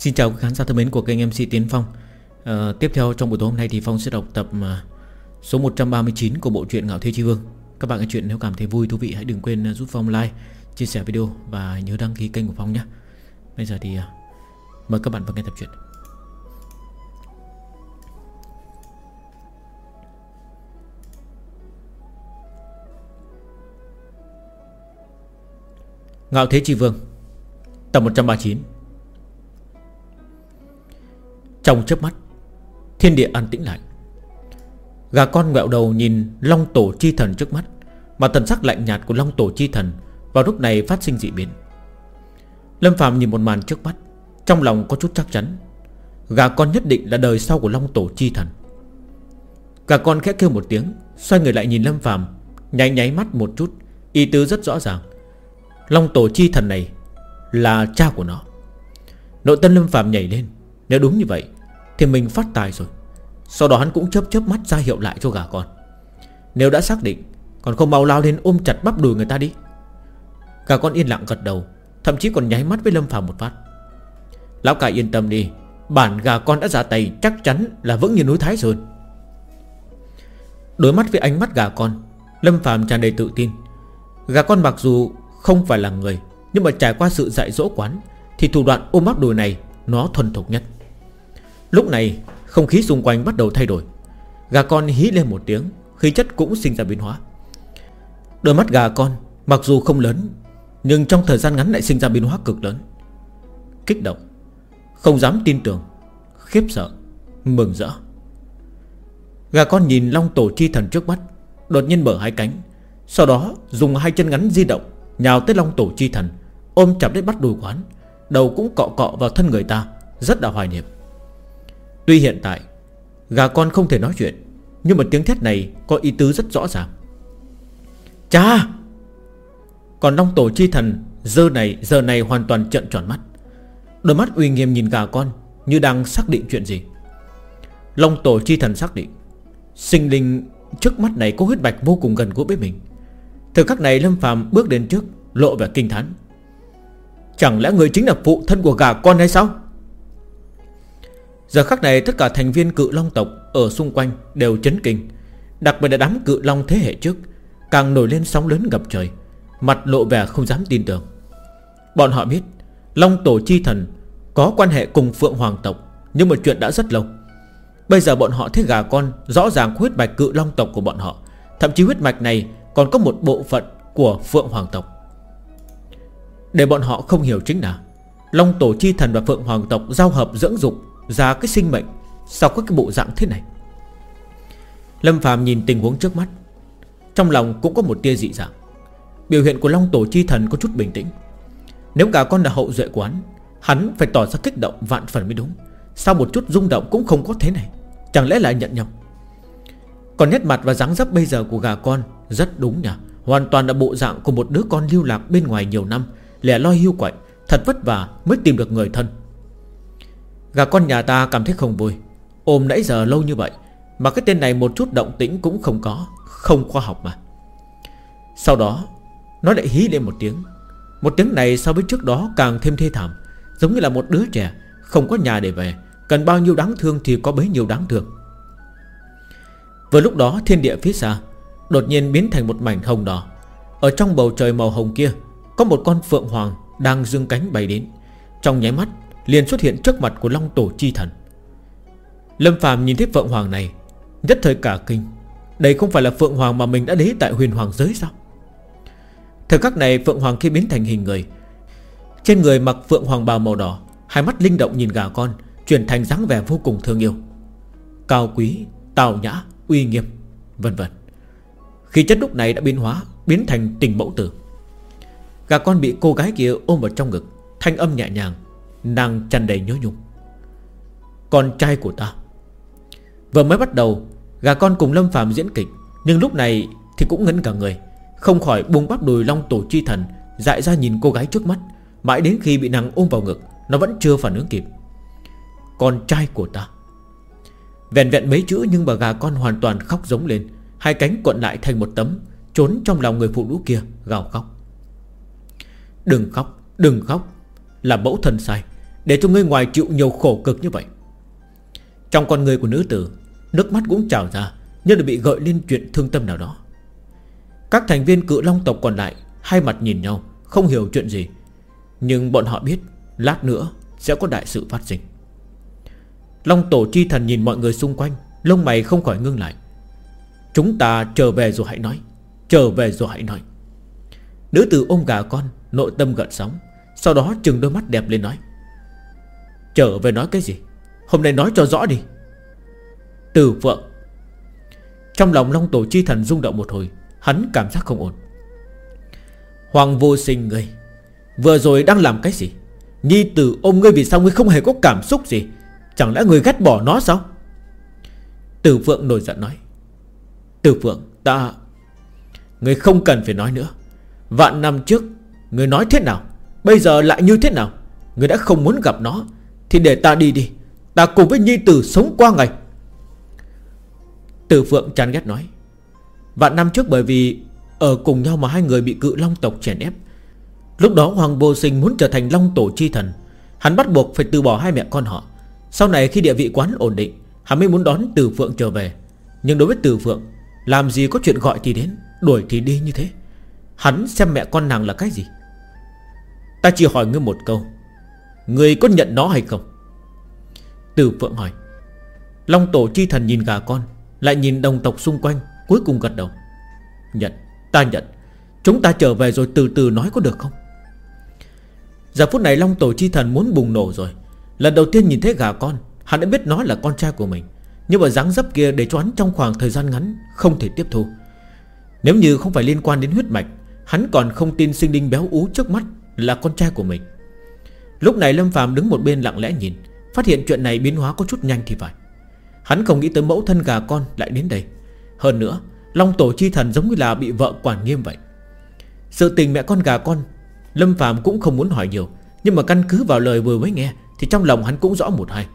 Xin chào các khán giả thân mến của kênh MC Tiến Phong. À, Tiếp theo trong buổi tối hôm nay thì Phong sẽ đọc tập à, số 139 của bộ truyện Ngạo Thế Chi Vương. Các bạn nghe chuyện nếu cảm thấy vui, thú vị hãy đừng quên ờ, giúp Phong like, chia sẻ video và nhớ đăng ký kênh của Phong nhé. Bây giờ thì à, mời các bạn vào nghe tập truyện. Ngạo Thế Chi Vương Tập 139 trong chớp mắt, Thiên địa an tĩnh lại. Gà con ngẹo đầu nhìn Long Tổ Chi Thần trước mắt, Mà tần sắc lạnh nhạt của Long Tổ Chi Thần Vào lúc này phát sinh dị biến. Lâm Phạm nhìn một màn trước mắt, Trong lòng có chút chắc chắn. Gà con nhất định là đời sau của Long Tổ Chi Thần. Gà con khẽ kêu một tiếng, Xoay người lại nhìn Lâm Phạm Nháy nháy mắt một chút, Ý tứ rất rõ ràng. Long Tổ Chi Thần này Là cha của nó. Nội tân Lâm Phạm nhảy lên. Nếu đúng như vậy, Thì mình phát tài rồi. Sau đó hắn cũng chớp chớp mắt ra hiệu lại cho gà con. Nếu đã xác định, Còn không mau lao lên ôm chặt bắp đùi người ta đi. Gà con yên lặng gật đầu, Thậm chí còn nháy mắt với Lâm Phạm một phát. Lão cả yên tâm đi, Bản gà con đã ra tay chắc chắn là vững như núi Thái Sơn Đối mắt với ánh mắt gà con, Lâm Phạm tràn đầy tự tin. Gà con mặc dù không phải là người, Nhưng mà trải qua sự dạy dỗ quán, Thì thủ đoạn ôm áp đùi này Nó thuần thục nhất. Lúc này, không khí xung quanh bắt đầu thay đổi. Gà con hí lên một tiếng, Khí chất cũng sinh ra biến hóa. Đôi mắt gà con, mặc dù không lớn, Nhưng trong thời gian ngắn lại sinh ra biến hóa cực lớn. Kích động, Không dám tin tưởng, Khiếp sợ, Mừng rỡ. Gà con nhìn long tổ chi thần trước mắt, Đột nhiên mở hai cánh, Sau đó dùng hai chân ngắn di động, Nhào tới long tổ chi thần, Ôm chặt lấy bắt đùi quán Đầu cũng cọ cọ vào thân người ta, Rất là hoài niệm. Tuy hiện tại, Gà con không thể nói chuyện, Nhưng mà tiếng thét này có ý tứ rất rõ ràng. Cha Còn long tổ chi thần, Giờ này giờ này hoàn toàn trận tròn mắt. Đôi mắt uy nghiêm nhìn gà con Như đang xác định chuyện gì. Long tổ chi thần xác định, Sinh linh trước mắt này có huyết bạch vô cùng gần gũi với mình. Thời khắc này Lâm phàm bước đến trước, Lộ vẻ kinh thán. Chẳng lẽ người chính là phụ thân của gà con hay sao? Giờ khắc này tất cả thành viên cự long tộc Ở xung quanh đều chấn kinh. Đặc biệt là đám cự long thế hệ trước, Càng nổi lên sóng lớn ngập trời, Mặt lộ vẻ không dám tin tưởng. Bọn họ biết, Long tổ chi thần Có quan hệ cùng Phượng Hoàng tộc, Nhưng mà chuyện đã rất lâu. Bây giờ bọn họ thấy gà con Rõ ràng huyết mạch cự long tộc của bọn họ, Thậm chí huyết mạch này còn có một bộ phận của Phượng Hoàng tộc. Để bọn họ không hiểu chính là, Long Tổ Chi Thần và Phượng Hoàng tộc Giao hợp dưỡng dục ra cái sinh mệnh, Sao có cái bộ dạng thế này? Lâm Phạm nhìn tình huống trước mắt. Trong lòng cũng có một tia dị dạng. Biểu hiện của Long Tổ Chi Thần có chút bình tĩnh. Nếu cả con là hậu duệ quán Hắn phải tỏ ra kích động vạn phần mới đúng. Sao một chút rung động cũng không có thế này. Chẳng lẽ lại nhận nhầm? Còn nét mặt và dáng dấp bây giờ của gà con Rất đúng nhỉ? Hoàn toàn là bộ dạng của một đứa con lưu lạc bên ngoài nhiều năm, Lẻ loi hưu quạnh, Thật vất vả mới tìm được người thân. Gà con nhà ta cảm thấy không vui. Ôm nãy giờ lâu như vậy, Mà cái tên này một chút động tĩnh cũng không có, Không khoa học mà. Sau đó, Nó lại hí lên một tiếng. Một tiếng này so với trước đó càng thêm thê thảm, Giống như là một đứa trẻ, Không có nhà để về, Cần bao nhiêu đáng thương thì có bấy nhiêu đáng thương. Vừa lúc đó, thiên địa phía xa Đột nhiên biến thành một mảnh hồng đỏ. Ở trong bầu trời màu hồng kia, Có một con phượng hoàng đang dương cánh bay đến. Trong nháy mắt liền xuất hiện trước mặt của Long Tổ Chi Thần. Lâm Phạm nhìn thấy Phượng Hoàng này Nhất thời cả kinh. Đây không phải là Phượng Hoàng mà mình đã lấy tại huyền Hoàng giới sao? Thời khắc này Phượng Hoàng khi biến thành hình người Trên người mặc Phượng Hoàng bào màu đỏ Hai mắt linh động nhìn gà con Chuyển thành dáng vẻ vô cùng thương yêu. Cao quý, tào nhã, uy nghiêm Vân vân. Khi chất lúc này đã biến hóa Biến thành tình mẫu tử. Gà con bị cô gái kia ôm vào trong ngực Thanh âm nhẹ nhàng Nàng tràn đầy nhớ nhung. Con trai của ta. Vừa mới bắt đầu Gà con cùng Lâm Phạm diễn kịch Nhưng lúc này thì cũng ngấn cả người Không khỏi buông bắp đùi long tổ chi thần Dại ra nhìn cô gái trước mắt Mãi đến khi bị nàng ôm vào ngực Nó vẫn chưa phản ứng kịp. Con trai của ta. Vẹn vẹn mấy chữ nhưng bà gà con hoàn toàn khóc giống lên Hai cánh cuộn lại thành một tấm Trốn trong lòng người phụ nữ kia gào khóc. Đừng khóc, đừng khóc. Là mẫu thân sai, Để cho ngươi ngoài chịu nhiều khổ cực như vậy. Trong con người của nữ tử, Nước mắt cũng trào ra, Như là bị gợi lên chuyện thương tâm nào đó. Các thành viên cự long tộc còn lại Hai mặt nhìn nhau, Không hiểu chuyện gì. Nhưng bọn họ biết, Lát nữa sẽ có đại sự phát sinh. Long tổ chi thần nhìn mọi người xung quanh, Lông mày không khỏi ngưng lại. Chúng ta trở về rồi hãy nói, Trở về rồi hãy nói. Nữ tử ôm gà con, Nội tâm gợn sóng. Sau đó trừng đôi mắt đẹp lên nói Trở về nói cái gì? Hôm nay nói cho rõ đi. Từ vợ Trong lòng Long Tổ Chi Thần rung động một hồi, Hắn cảm giác không ổn. Hoàng vô sinh ngươi, Vừa rồi đang làm cái gì? Nhi tử ôm ngươi vì sao ngươi không hề có cảm xúc gì? Chẳng lẽ ngươi ghét bỏ nó sao? Tử Phượng nổi giận nói Tử Phượng, ta, Ngươi không cần phải nói nữa. Vạn năm trước, Ngươi nói thế nào? Bây giờ lại như thế nào? Người đã không muốn gặp nó, Thì để ta đi đi. Ta cùng với Nhi Tử sống qua ngày. Tử Phượng chán ghét nói, Vạn năm trước bởi vì Ở cùng nhau mà hai người bị cự long tộc chèn ép, Lúc đó Hoàng Vô Sinh muốn trở thành long tổ chi thần. Hắn bắt buộc phải từ bỏ hai mẹ con họ. Sau này khi địa vị quán ổn định, Hắn mới muốn đón Tử Phượng trở về. Nhưng đối với Tử Phượng, Làm gì có chuyện gọi thì đến, Đuổi thì đi như thế. Hắn xem mẹ con nàng là cái gì? Ta chỉ hỏi ngươi một câu. Ngươi có nhận nó hay không? Từ Phượng hỏi. Long tổ chi thần nhìn gà con Lại nhìn đồng tộc xung quanh Cuối cùng gật đầu. Nhận, ta nhận. Chúng ta trở về rồi từ từ nói có được không? Giờ phút này Long tổ chi thần muốn bùng nổ rồi. Lần đầu tiên nhìn thấy gà con Hắn đã biết nó là con trai của mình. Nhưng mà dáng dấp kia để cho hắn trong khoảng thời gian ngắn Không thể tiếp thu. Nếu như không phải liên quan đến huyết mạch Hắn còn không tin sinh linh béo ú trước mắt. Là con trai của mình. Lúc này Lâm Phạm đứng một bên lặng lẽ nhìn, Phát hiện chuyện này biến hóa có chút nhanh thì phải. Hắn không nghĩ tới mẫu thân gà con lại đến đây. Hơn nữa, Long tổ chi thần giống như là bị vợ quản nghiêm vậy. Sự tình mẹ con gà con, Lâm Phạm cũng không muốn hỏi nhiều, Nhưng mà căn cứ vào lời vừa mới nghe Thì trong lòng hắn cũng rõ một hai.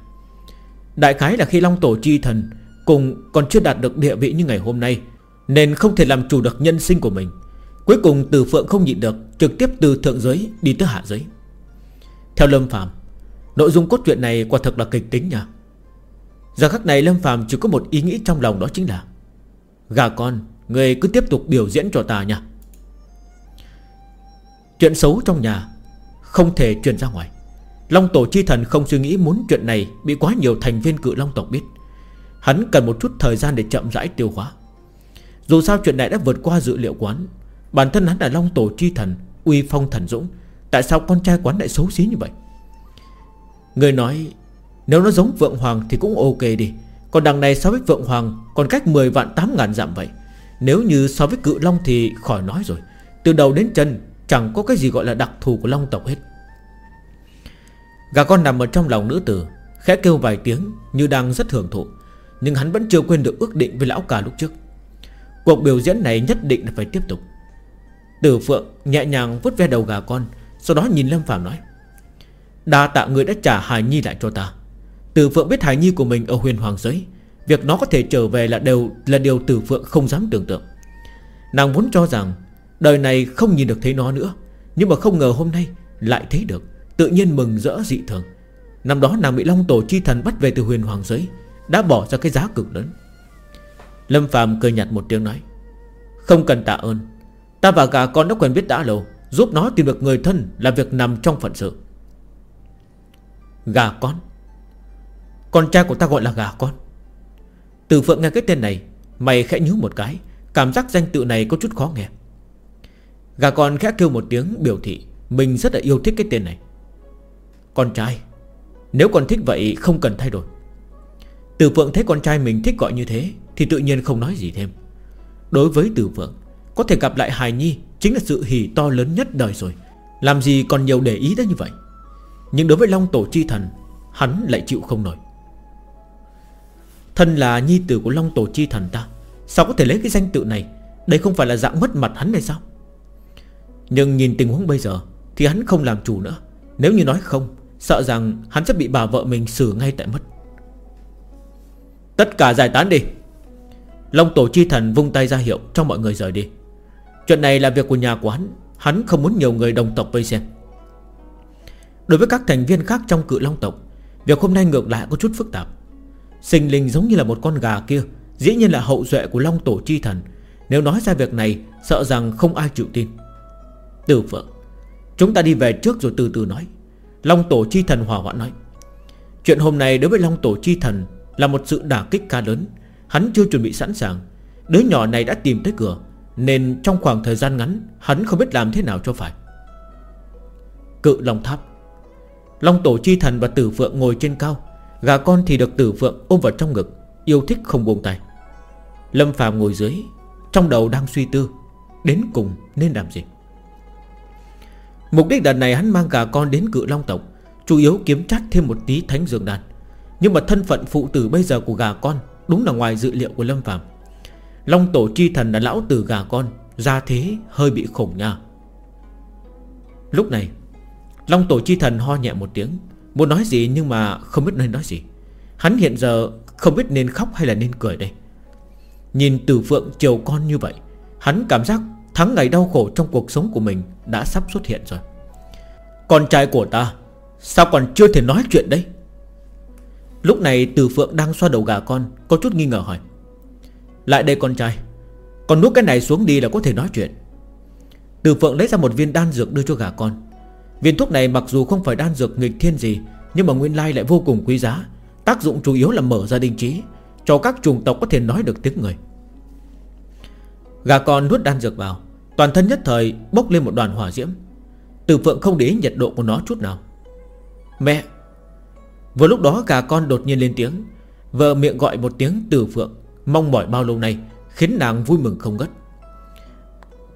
Đại khái là khi Long tổ chi thần Cùng còn chưa đạt được địa vị như ngày hôm nay, Nên không thể làm chủ được nhân sinh của mình. Cuối cùng từ phượng không nhịn được, Trực tiếp từ thượng giới đi tới hạ giới. Theo Lâm Phạm Nội dung cốt truyện này quả thật là kịch tính nhỉ? Giờ khắc này Lâm Phạm chỉ có một ý nghĩ trong lòng đó chính là, Gà con, Người cứ tiếp tục biểu diễn cho ta nha. Chuyện xấu trong nhà Không thể truyền ra ngoài. Long Tổ Chi Thần không suy nghĩ muốn chuyện này Bị quá nhiều thành viên cự Long tộc biết. Hắn cần một chút thời gian để chậm rãi tiêu hóa. Dù sao chuyện này đã vượt qua dự liệu quán Bản thân hắn là Long Tổ Chi Thần, Uy Phong Thần Dũng. Tại sao con trai quán lại xấu xí như vậy? Người nói, Nếu nó giống Vượng Hoàng thì cũng ok đi. Còn đằng này so với Vượng Hoàng Còn cách 10 vạn 8 ngàn dặm vậy. Nếu như so với cự Long thì khỏi nói rồi. Từ đầu đến chân, Chẳng có cái gì gọi là đặc thù của Long tộc hết. Gà con nằm ở trong lòng nữ tử, Khẽ kêu vài tiếng như đang rất hưởng thụ. Nhưng hắn vẫn chưa quên được ước định với lão cả lúc trước. Cuộc biểu diễn này nhất định là phải tiếp tục. Tử Phượng nhẹ nhàng vứt ve đầu gà con, Sau đó nhìn Lâm Phạm nói, Đa tạ người đã trả Hải Nhi lại cho ta. Tử Phượng biết Hải Nhi của mình ở huyền hoàng giới, Việc nó có thể trở về là đều, là điều Tử Phượng không dám tưởng tượng. Nàng muốn cho rằng, Đời này không nhìn được thấy nó nữa, Nhưng mà không ngờ hôm nay lại thấy được, Tự nhiên mừng rỡ dị thường. Năm đó nàng bị Long Tổ Chi Thần bắt về từ huyền hoàng giới, Đã bỏ ra cái giá cực lớn. Lâm Phạm cười nhạt một tiếng nói, Không cần tạ ơn Ta và gà con đã quen biết đã lâu, Giúp nó tìm được người thân là việc nằm trong phận sự. Gà con. Con trai của ta gọi là gà con. Từ phượng nghe cái tên này, Mày khẽ nhú một cái, Cảm giác danh tự này có chút khó nghe. Gà con khẽ kêu một tiếng, biểu thị Mình rất là yêu thích cái tên này. Con trai. Nếu con thích vậy, không cần thay đổi. Từ Phượng thấy con trai mình thích gọi như thế, Thì tự nhiên không nói gì thêm. Đối với Từ Phượng có thể gặp lại Hài Nhi Chính là sự hỉ to lớn nhất đời rồi. Làm gì còn nhiều để ý đến như vậy? Nhưng đối với Long Tổ Chi Thần, Hắn lại chịu không nổi. Thân là nhi tử của Long Tổ Chi Thần ta, Sao có thể lấy cái danh tự này? Đây không phải là dạng mất mặt hắn này sao? Nhưng nhìn tình huống bây giờ Thì hắn không làm chủ nữa. Nếu như nói không, Sợ rằng hắn sẽ bị bà vợ mình xử ngay tại mất. Tất cả giải tán đi. Long tổ chi thần vung tay ra hiệu Cho mọi người rời đi. Chuyện này là việc của nhà của hắn Hắn không muốn nhiều người đồng tộc vây xem. Đối với các thành viên khác trong cự long tộc, Việc hôm nay ngược lại có chút phức tạp. Sinh linh giống như là một con gà kia, Dĩ nhiên là hậu duệ của long tổ chi thần. Nếu nói ra việc này, Sợ rằng không ai chịu tin. Tử Phượng, Chúng ta đi về trước rồi từ từ nói. Long tổ chi thần hòa hoãn nói. Chuyện hôm nay đối với Long tổ chi thần Là một sự đả kích ca lớn. Hắn chưa chuẩn bị sẵn sàng. Đứa nhỏ này đã tìm tới cửa nên trong khoảng thời gian ngắn, Hắn không biết làm thế nào cho phải. Cự Long Tháp. Long Tổ Chi Thần và Tử Phượng ngồi trên cao. Gà con thì được Tử Phượng ôm vào trong ngực, Yêu thích không buông tay. Lâm Phạm ngồi dưới, Trong đầu đang suy tư, Đến cùng nên làm gì? Mục đích đợt này hắn mang gà con đến cự long tộc, Chủ yếu kiếm chắc thêm một tí thánh dương đàn Nhưng mà thân phận phụ tử bây giờ của gà con Đúng là ngoài dự liệu của Lâm Phạm. Long tổ chi thần là lão tử gà con, Ra thế hơi bị khủng nha. Lúc này, Long tổ chi thần ho nhẹ một tiếng, Muốn nói gì nhưng mà không biết nên nói gì. Hắn hiện giờ không biết nên khóc hay là nên cười đây. Nhìn tử phượng chiều con như vậy, Hắn cảm giác tháng ngày đau khổ trong cuộc sống của mình Đã sắp xuất hiện rồi. Con trai của ta, Sao còn chưa thể nói chuyện đấy Lúc này tử phượng đang xoa đầu gà con, Có chút nghi ngờ hỏi. Lại đây con trai, Con nuốt cái này xuống đi là có thể nói chuyện. Tử phượng lấy ra một viên đan dược đưa cho gà con. Viên thuốc này mặc dù không phải đan dược nghịch thiên gì, Nhưng mà nguyên lai lại vô cùng quý giá. Tác dụng chủ yếu là mở ra đình trí, Cho các chủng tộc có thể nói được tiếng người. Gà con nuốt đan dược vào, Toàn thân nhất thời bốc lên một đoàn hỏa diễm. Từ phượng không để ý nhiệt độ của nó chút nào. Mẹ! Vừa lúc đó gà con đột nhiên lên tiếng, Vợ miệng gọi một tiếng từ phượng. Mong mỏi bao lâu nay Khiến nàng vui mừng không ngất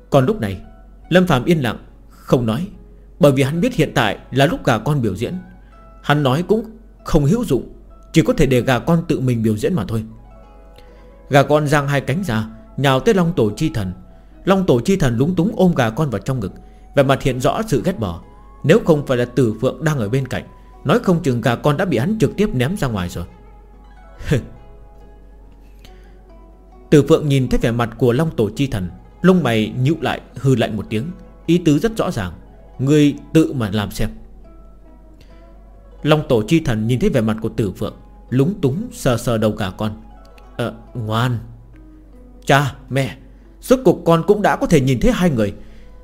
Còn lúc này, Lâm Phạm yên lặng, Không nói, Bởi vì hắn biết hiện tại là lúc gà con biểu diễn. Hắn nói cũng không hữu dụng, Chỉ có thể để gà con tự mình biểu diễn mà thôi. Gà con giang hai cánh ra, Nhào tới Long Tổ Chi Thần. Long Tổ Chi Thần lúng túng ôm gà con vào trong ngực Và mặt hiện rõ sự ghét bỏ. Nếu không phải là Tử Phượng đang ở bên cạnh, Nói không chừng gà con đã bị hắn trực tiếp ném ra ngoài rồi. Tử Phượng nhìn thấy vẻ mặt của Long Tổ Chi Thần, Lông mày nhịu lại hư lạnh một tiếng. Ý tứ rất rõ ràng, ngươi tự mà làm xem. Long Tổ Chi Thần nhìn thấy vẻ mặt của Tử Phượng, Lúng túng sờ sờ đầu gà con. Ờ ngoan. Cha, mẹ, Suốt cuộc con cũng đã có thể nhìn thấy hai người.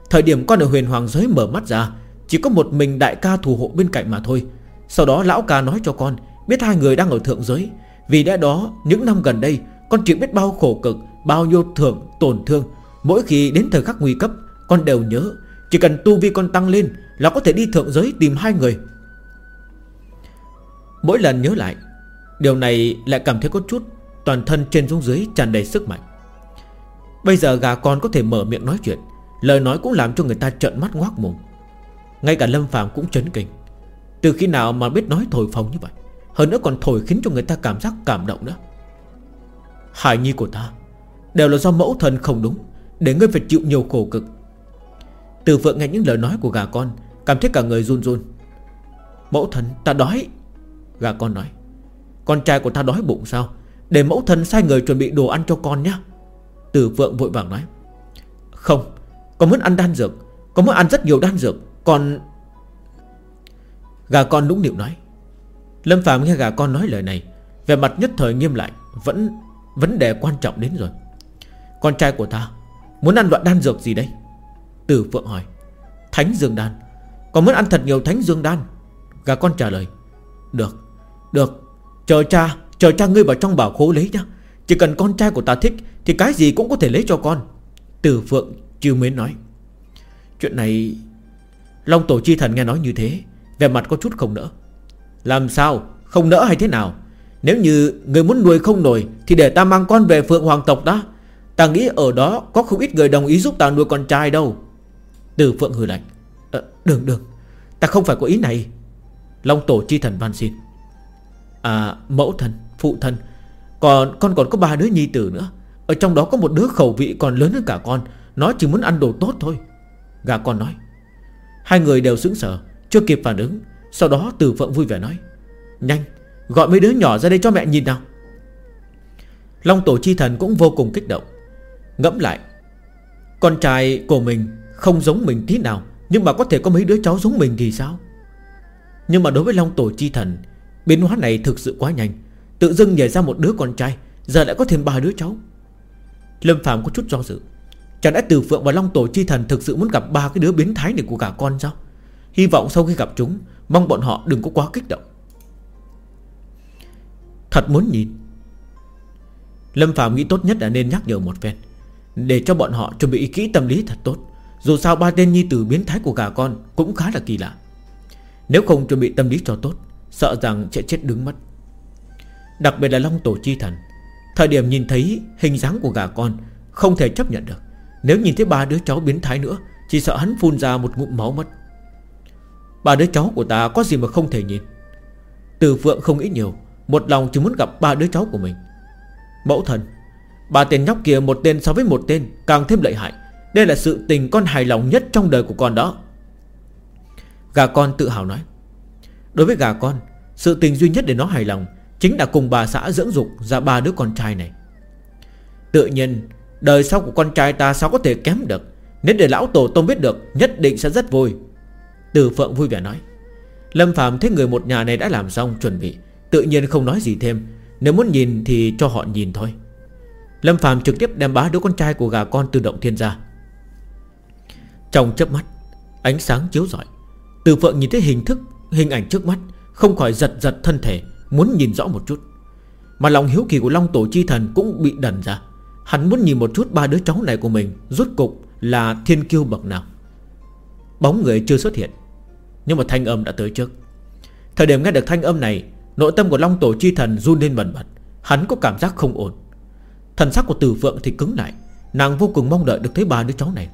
Thời điểm con ở huyền hoàng giới mở mắt ra, Chỉ có một mình đại ca thủ hộ bên cạnh mà thôi. Sau đó lão ca nói cho con, Biết hai người đang ở thượng giới, Vì lẽ đó những năm gần đây con chịu biết bao khổ cực, Bao nhiêu thưởng, tổn thương. Mỗi khi đến thời khắc nguy cấp, Con đều nhớ. Chỉ cần tu vi con tăng lên Là có thể đi thượng giới tìm hai người. Mỗi lần nhớ lại, Điều này lại cảm thấy có chút Toàn thân trên xuống dưới tràn đầy sức mạnh. Bây giờ gà con có thể mở miệng nói chuyện, Lời nói cũng làm cho người ta trợn mắt ngoác mồm. Ngay cả Lâm Phàm cũng chấn kinh. Từ khi nào mà biết nói thổi phồng như vậy? Hơn nữa còn thổi khiến cho người ta cảm giác cảm động nữa. Hải nhi của ta Đều là do mẫu thần không đúng, Để ngươi phải chịu nhiều khổ cực. Từ vượng nghe những lời nói của gà con, Cảm thấy cả người run run. Mẫu thần ta đói. Gà con nói, Con trai của ta đói bụng sao? Để mẫu thần sai người chuẩn bị đồ ăn cho con nhé. Tử vượng vội vàng nói, Không, Con muốn ăn đan dược, Con muốn ăn rất nhiều đan dược, con Gà con nũng nịu nói, Lâm Phạm nghe gà con nói lời này Về mặt nhất thời nghiêm lại, Vẫn vấn đề quan trọng đến rồi. Con trai của ta Muốn ăn loại đan dược gì đây Tử Phượng hỏi. Thánh Dương Đan. Con muốn ăn thật nhiều Thánh Dương Đan. Gà con trả lời. Được Được. Chờ cha Chờ cha ngươi vào trong bảo khố lấy nhá. Chỉ cần con trai của ta thích Thì cái gì cũng có thể lấy cho con. Tử Phượng chưa mến nói. Chuyện này, Long Tổ Chi Thần nghe nói như thế Về mặt có chút không nỡ. Làm sao? Không nỡ hay thế nào? Nếu như người muốn nuôi không nổi Thì để ta mang con về Phượng Hoàng tộc đó. Ta nghĩ ở đó có không ít người đồng ý giúp ta nuôi con trai đâu. Từ Phượng hừ lạnh. À, Đừng đừng Ta không phải có ý này. Long Tổ Chi Thần van xin. À mẫu thần Phụ thần, Còn con còn có ba đứa nhi tử nữa. Ở trong đó có một đứa khẩu vị còn lớn hơn cả con. Nó chỉ muốn ăn đồ tốt thôi. Gà con nói. Hai người đều sững sờ Chưa kịp phản ứng. Sau đó từ phượng vui vẻ nói. Nhanh Gọi mấy đứa nhỏ ra đây cho mẹ nhìn nào. Long tổ chi thần cũng vô cùng kích động. Ngẫm lại, Con trai của mình không giống mình tí nào, Nhưng mà có thể có mấy đứa cháu giống mình thì sao? Nhưng mà đối với Long Tổ Chi Thần, Biến hóa này thực sự quá nhanh. Tự dưng nhảy ra một đứa con trai, Giờ lại có thêm ba đứa cháu. Lâm Phạm có chút do dự. Chẳng lẽ Từ Phượng và Long Tổ Chi Thần Thực sự muốn gặp ba cái đứa biến thái này của cả con sao? Hy vọng sau khi gặp chúng, Mong bọn họ đừng có quá kích động. Thật muốn nhìn. Lâm Phạm nghĩ tốt nhất là nên nhắc nhở một phen, Để cho bọn họ chuẩn bị kỹ tâm lý thật tốt. Dù sao ba tên nhi tử biến thái của gà con Cũng khá là kỳ lạ. Nếu không chuẩn bị tâm lý cho tốt, Sợ rằng sẽ chết đứng mất. Đặc biệt là Long Tổ Chi Thần, Thời điểm nhìn thấy hình dáng của gà con Không thể chấp nhận được. Nếu nhìn thấy ba đứa cháu biến thái nữa, Chỉ sợ hắn phun ra một ngụm máu mất. Ba đứa cháu của ta có gì mà không thể nhìn? Từ Phượng không nghĩ nhiều một lòng chỉ muốn gặp ba đứa cháu của mình. Mẫu thần Ba tên nhóc kia một tên so với một tên Càng thêm lợi hại. Đây là sự tình con hài lòng nhất trong đời của con đó. Gà con tự hào nói, Đối với gà con, Sự tình duy nhất để nó hài lòng Chính là cùng bà xã dưỡng dục ra ba đứa con trai này. Tự nhiên, Đời sau của con trai ta sao có thể kém được? Nếu để lão tổ tông biết được, Nhất định sẽ rất vui. Từ Phượng vui vẻ nói, Lâm Phạm thấy người một nhà này đã làm xong chuẩn bị Tự nhiên không nói gì thêm. Nếu muốn nhìn thì cho họ nhìn thôi. Lâm Phạm trực tiếp đem bá đứa con trai của gà con từ động thiên ra. Trong chớp mắt, Ánh sáng chiếu rọi. Từ Phượng nhìn thấy hình thức, Hình ảnh trước mắt, Không khỏi giật giật thân thể, Muốn nhìn rõ một chút. Mà lòng hiếu kỳ của Long Tổ Chi Thần cũng bị đần ra. Hắn muốn nhìn một chút ba đứa cháu này của mình, Rốt cục là thiên kiêu bậc nào. Bóng người chưa xuất hiện, Nhưng mà thanh âm đã tới trước. Thời điểm nghe được thanh âm này Nội tâm của Long Tổ Chi Thần run lên bần bật. Hắn có cảm giác không ổn. Thần sắc của Từ Phượng thì cứng lại. Nàng vô cùng mong đợi được thấy ba đứa cháu này.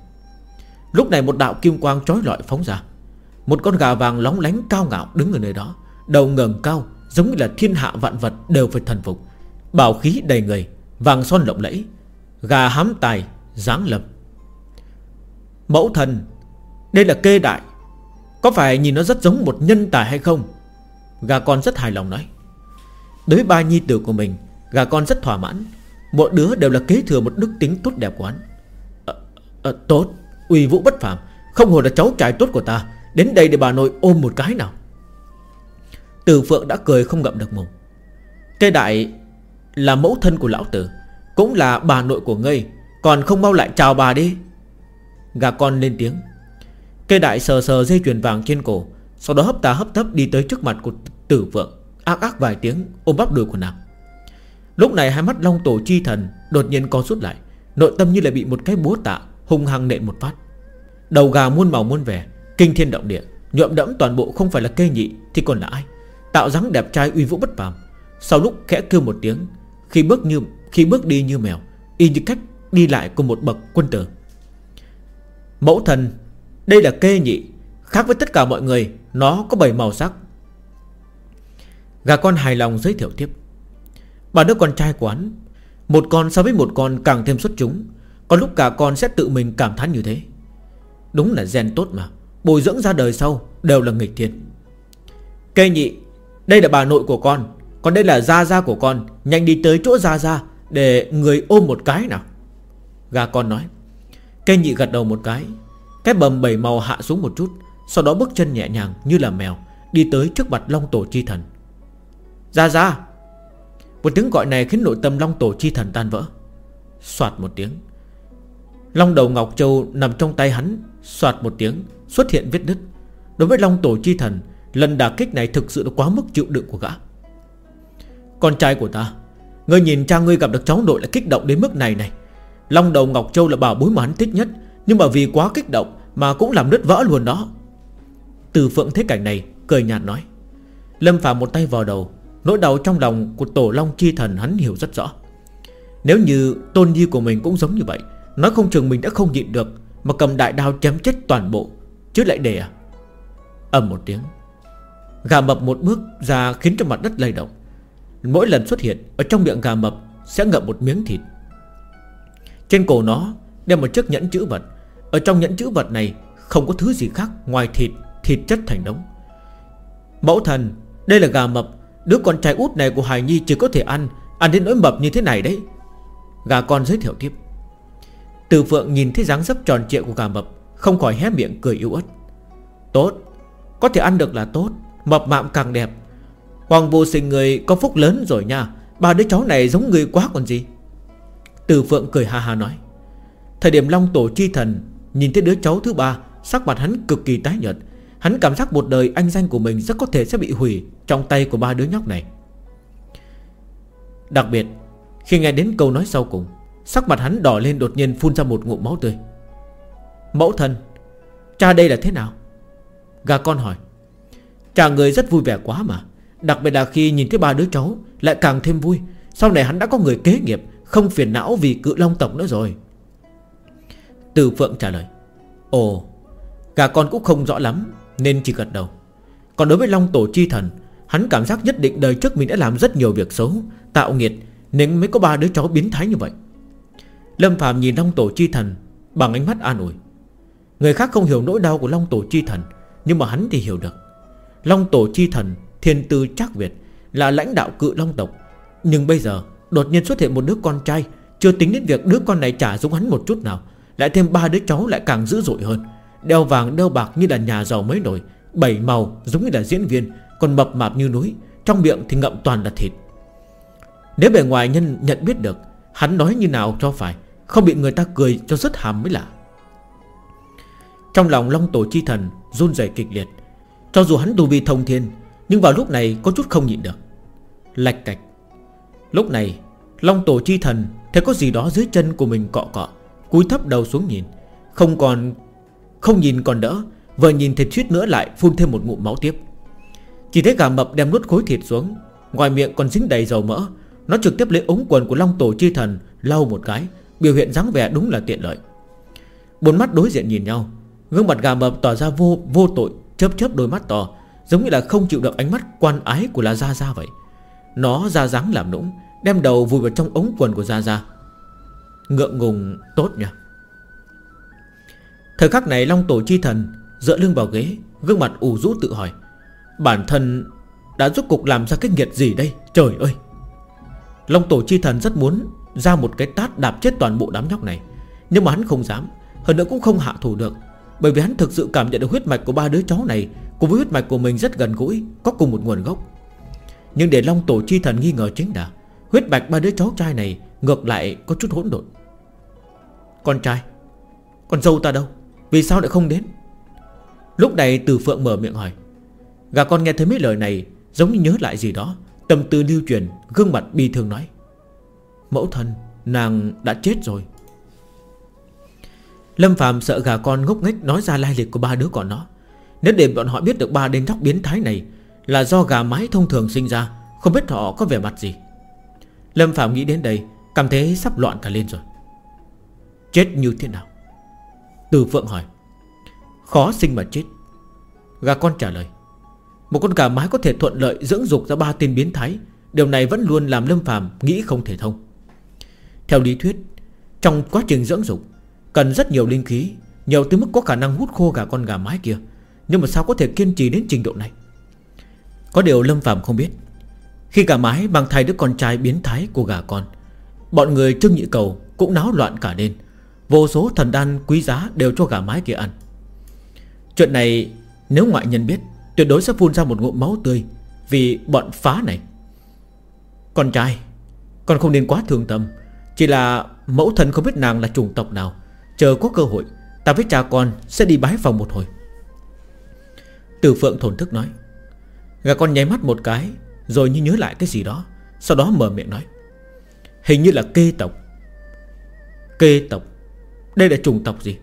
Lúc này một đạo kim quang trói lọi phóng ra. Một con gà vàng lóng lánh cao ngạo đứng ở nơi đó. Đầu ngẩng cao, Giống như là thiên hạ vạn vật đều phải thần phục. Bảo khí đầy người, Vàng son lộng lẫy. Gà hám tài dáng lập Mẫu thần, Đây là kê đại. Có phải nhìn nó rất giống một nhân tài hay không? Gà con rất hài lòng nói. Đối với ba nhi tử của mình Gà con rất thỏa mãn. Mỗi đứa đều là kế thừa một đức tính tốt đẹp của hắn. À, à, Tốt Uy vũ bất phạm Không hồ là cháu trai tốt của ta. Đến đây để bà nội ôm một cái nào. Từ Phượng đã cười không ngậm được mồm. Tê đại là mẫu thân của lão tử Cũng là bà nội của ngươi. Còn không mau lại chào bà đi. Gà con lên tiếng. Cây đại sờ sờ dây chuyền vàng trên cổ sau đó hấp tà hấp thấp đi tới trước mặt của tử vượng. Ác ác vài tiếng, ôm bắp đùi của nàng. Lúc này hai mắt long tổ chi thần Đột nhiên co rút lại. Nội tâm như là bị một cái búa tạ Hung hăng nện một phát. Đầu gà muôn màu muôn vẻ, Kinh thiên động địa, Nhuộm đẫm toàn bộ không phải là kê nhị Thì còn là ai? Tạo dáng đẹp trai uy vũ bất phàm. Sau lúc khẽ kêu một tiếng, Khi bước như, khi bước đi như mèo, Y như cách đi lại của một bậc quân tử. Mẫu thần, Đây là kê nhị, Khác với tất cả mọi người nó có bảy màu sắc. Gà con hài lòng giới thiệu tiếp. Bà đứa con trai quán, Một con so với một con càng thêm xuất chúng. Có lúc cả con sẽ tự mình cảm thán như thế. Đúng là gen tốt mà, Bồi dưỡng ra đời sau Đều là nghịch thiên. Cây nhị, đây là bà nội của con, Còn đây là Gia Gia của con. Nhanh đi tới chỗ Gia Gia Để người ôm một cái nào. Gà con nói. Cây nhị gật đầu một cái Cái bầm bảy màu hạ xuống một chút. Sau đó bước chân nhẹ nhàng như là mèo, Đi tới trước mặt Long Tổ Chi Thần. Ra ra! Một tiếng gọi này khiến nội tâm Long Tổ Chi Thần tan vỡ. Xoạt một tiếng. Long đầu Ngọc Châu nằm trong tay hắn, Xoạt một tiếng, xuất hiện vết nứt. Đối với Long Tổ Chi Thần, Lần đả kích này thực sự đã quá mức chịu đựng của gã. Con trai của ta, Ngươi nhìn cha ngươi gặp được cháu nội lại kích động đến mức này này. Long đầu Ngọc Châu là bảo bối mà hắn thích nhất, Nhưng mà vì quá kích động Mà cũng làm nứt vỡ luôn đó. Từ phượng thế cảnh này, cười nhạt nói. Lâm Phạm một tay vào đầu, Nỗi đau trong lòng của tổ Long Chi Thần hắn hiểu rất rõ. Nếu như tôn nhi của mình cũng giống như vậy, Nói không chừng mình đã không nhịn được Mà cầm đại đao chém chết toàn bộ, Chứ lại để à? Ầm một tiếng. Gà mập một bước ra khiến cho mặt đất lay động. Mỗi lần xuất hiện Ở trong miệng gà mập sẽ ngậm một miếng thịt. Trên cổ nó Đeo một chiếc nhẫn chữ vật. Ở trong nhẫn chữ vật này Không có thứ gì khác ngoài thịt Thịt chất thành đống Mẫu thần, Đây là gà mập, Đứa con trai út này của Hải Nhi chỉ có thể ăn Ăn đến nỗi mập như thế này đấy. Gà con giới thiệu tiếp. Từ phượng nhìn thấy dáng dấp tròn trịa của gà mập, Không khỏi hé miệng cười yếu ớt. Tốt, Có thể ăn được là tốt, Mập mạm càng đẹp. Hoàng vô sinh người có phúc lớn rồi nha, Ba đứa cháu này giống người quá còn gì. Từ Phượng cười ha ha nói. Thời điểm Long Tổ Chi Thần Nhìn thấy đứa cháu thứ ba, Sắc mặt hắn cực kỳ tái nhợt Hắn cảm giác một đời anh danh của mình rất có thể sẽ bị hủy Trong tay của ba đứa nhóc này. Đặc biệt, Khi nghe đến câu nói sau cùng, Sắc mặt hắn đỏ lên đột nhiên phun ra một ngụm máu tươi. Mẫu thân, Cha đây là thế nào? Gà con hỏi. Cha người rất vui vẻ quá mà, Đặc biệt là khi nhìn thấy ba đứa cháu Lại càng thêm vui. Sau này hắn đã có người kế nghiệp, Không phiền não vì cự long tộc nữa rồi. Từ Phượng trả lời. Ồ, Gà con cũng không rõ lắm nên chỉ gật đầu. Còn đối với Long Tổ Chi Thần, Hắn cảm giác nhất định đời trước mình đã làm rất nhiều việc xấu, Tạo nghiệt, Nên mới có ba đứa cháu biến thái như vậy. Lâm Phạm nhìn Long Tổ Chi Thần Bằng ánh mắt an ủi. Người khác không hiểu nỗi đau của Long Tổ Chi Thần, Nhưng mà hắn thì hiểu được. Long Tổ Chi Thần Thiên Tư Trác Việt, Là lãnh đạo cự Long Tộc. Nhưng bây giờ, đột nhiên xuất hiện một đứa con trai, Chưa tính đến việc đứa con này trả giống hắn một chút nào, Lại thêm ba đứa cháu lại càng dữ dội hơn. Đeo vàng, đeo bạc như là nhà giàu mới nổi, Bảy màu giống như là diễn viên, Còn mập mạp như núi, Trong miệng thì ngậm toàn là thịt. Nếu bề ngoài nhân, nhận biết được, Hắn nói như nào cho phải, Không bị người ta cười cho rất hàm mới lạ. Trong lòng Long Tổ Chi Thần run rẩy kịch liệt, Cho dù hắn tu vi thông thiên, Nhưng vào lúc này có chút không nhịn được. Lạch cạch. Lúc này, Long Tổ Chi Thần Thấy có gì đó dưới chân của mình cọ cọ, Cúi thấp đầu xuống nhìn, Không còn không nhìn còn đỡ Vừa nhìn thịt suýt nữa lại phun thêm một ngụm máu tiếp. Chỉ thấy gà mập đem nuốt khối thịt xuống, Ngoài miệng còn dính đầy dầu mỡ. Nó trực tiếp lấy ống quần của Long Tổ Chi Thần Lau một cái, Biểu hiện dáng vẻ đúng là tiện lợi. Bốn mắt đối diện nhìn nhau, Gương mặt gà mập tỏ ra vô vô tội, Chớp chớp đôi mắt to, Giống như là không chịu được ánh mắt quan ái của là Gia Gia vậy. Nó ra dáng làm nũng, Đem đầu vùi vào trong ống quần của Gia Gia. Ngượng ngùng, tốt nha Thời khắc này Long Tổ Chi Thần Dựa lưng vào ghế, Gương mặt ủ rũ tự hỏi, Bản thân đã rốt cục làm ra cái nghiệt gì đây? Trời ơi! Long Tổ Chi Thần rất muốn ra một cái tát đạp chết toàn bộ đám nhóc này, Nhưng mà hắn không dám, Hơn nữa cũng không hạ thủ được, Bởi vì hắn thực sự cảm nhận được huyết mạch của ba đứa cháu này Cùng với huyết mạch của mình rất gần gũi, Có cùng một nguồn gốc. Nhưng để Long Tổ Chi Thần nghi ngờ chính là Huyết mạch ba đứa cháu trai này Ngược lại có chút hỗn độn. Con trai, Con dâu ta đâu? Vì sao lại không đến? Lúc này Từ Phượng mở miệng hỏi. Gà con nghe thấy mấy lời này, Giống như nhớ lại gì đó, Tâm tư lưu truyền, Gương mặt bi thương nói. Mẫu thân, Nàng đã chết rồi. Lâm Phạm sợ gà con ngốc nghếch Nói ra lai lịch của ba đứa con nó. Nếu để bọn họ biết được ba đêm nhóc biến thái này Là do gà mái thông thường sinh ra, Không biết họ có vẻ mặt gì. Lâm Phạm nghĩ đến đây, Cảm thấy sắp loạn cả lên rồi. Chết như thế nào? Từ Phượng hỏi, Khó sinh mà chết. Gà con trả lời, Một con gà mái có thể thuận lợi dưỡng dục ra ba tên biến thái. Điều này vẫn luôn làm Lâm Phàm nghĩ không thể thông. Theo lý thuyết, Trong quá trình dưỡng dục, Cần rất nhiều linh khí, Nhiều tới mức có khả năng hút khô gà con gà mái kia. Nhưng mà sao có thể kiên trì đến trình độ này? Có điều Lâm Phàm không biết, Khi gà mái mang thai đứa con trai biến thái của gà con, Bọn người Trương Nhị Cầu Cũng náo loạn cả lên. Vô số thần đan quý giá đều cho gà mái kia ăn. Chuyện này, nếu ngoại nhân biết, Tuyệt đối sẽ phun ra một ngụm máu tươi Vì bọn phá này. Con trai, Con không nên quá thương tâm. Chỉ là mẫu thân không biết nàng là chủng tộc nào. Chờ có cơ hội, Ta với cha con sẽ đi bái phòng một hồi. Từ Phượng thổn thức nói. Gà con nháy mắt một cái, Rồi như nhớ lại cái gì đó, Sau đó mở miệng nói. Hình như là kê tộc. Kê tộc. Đây là chủng tộc gì?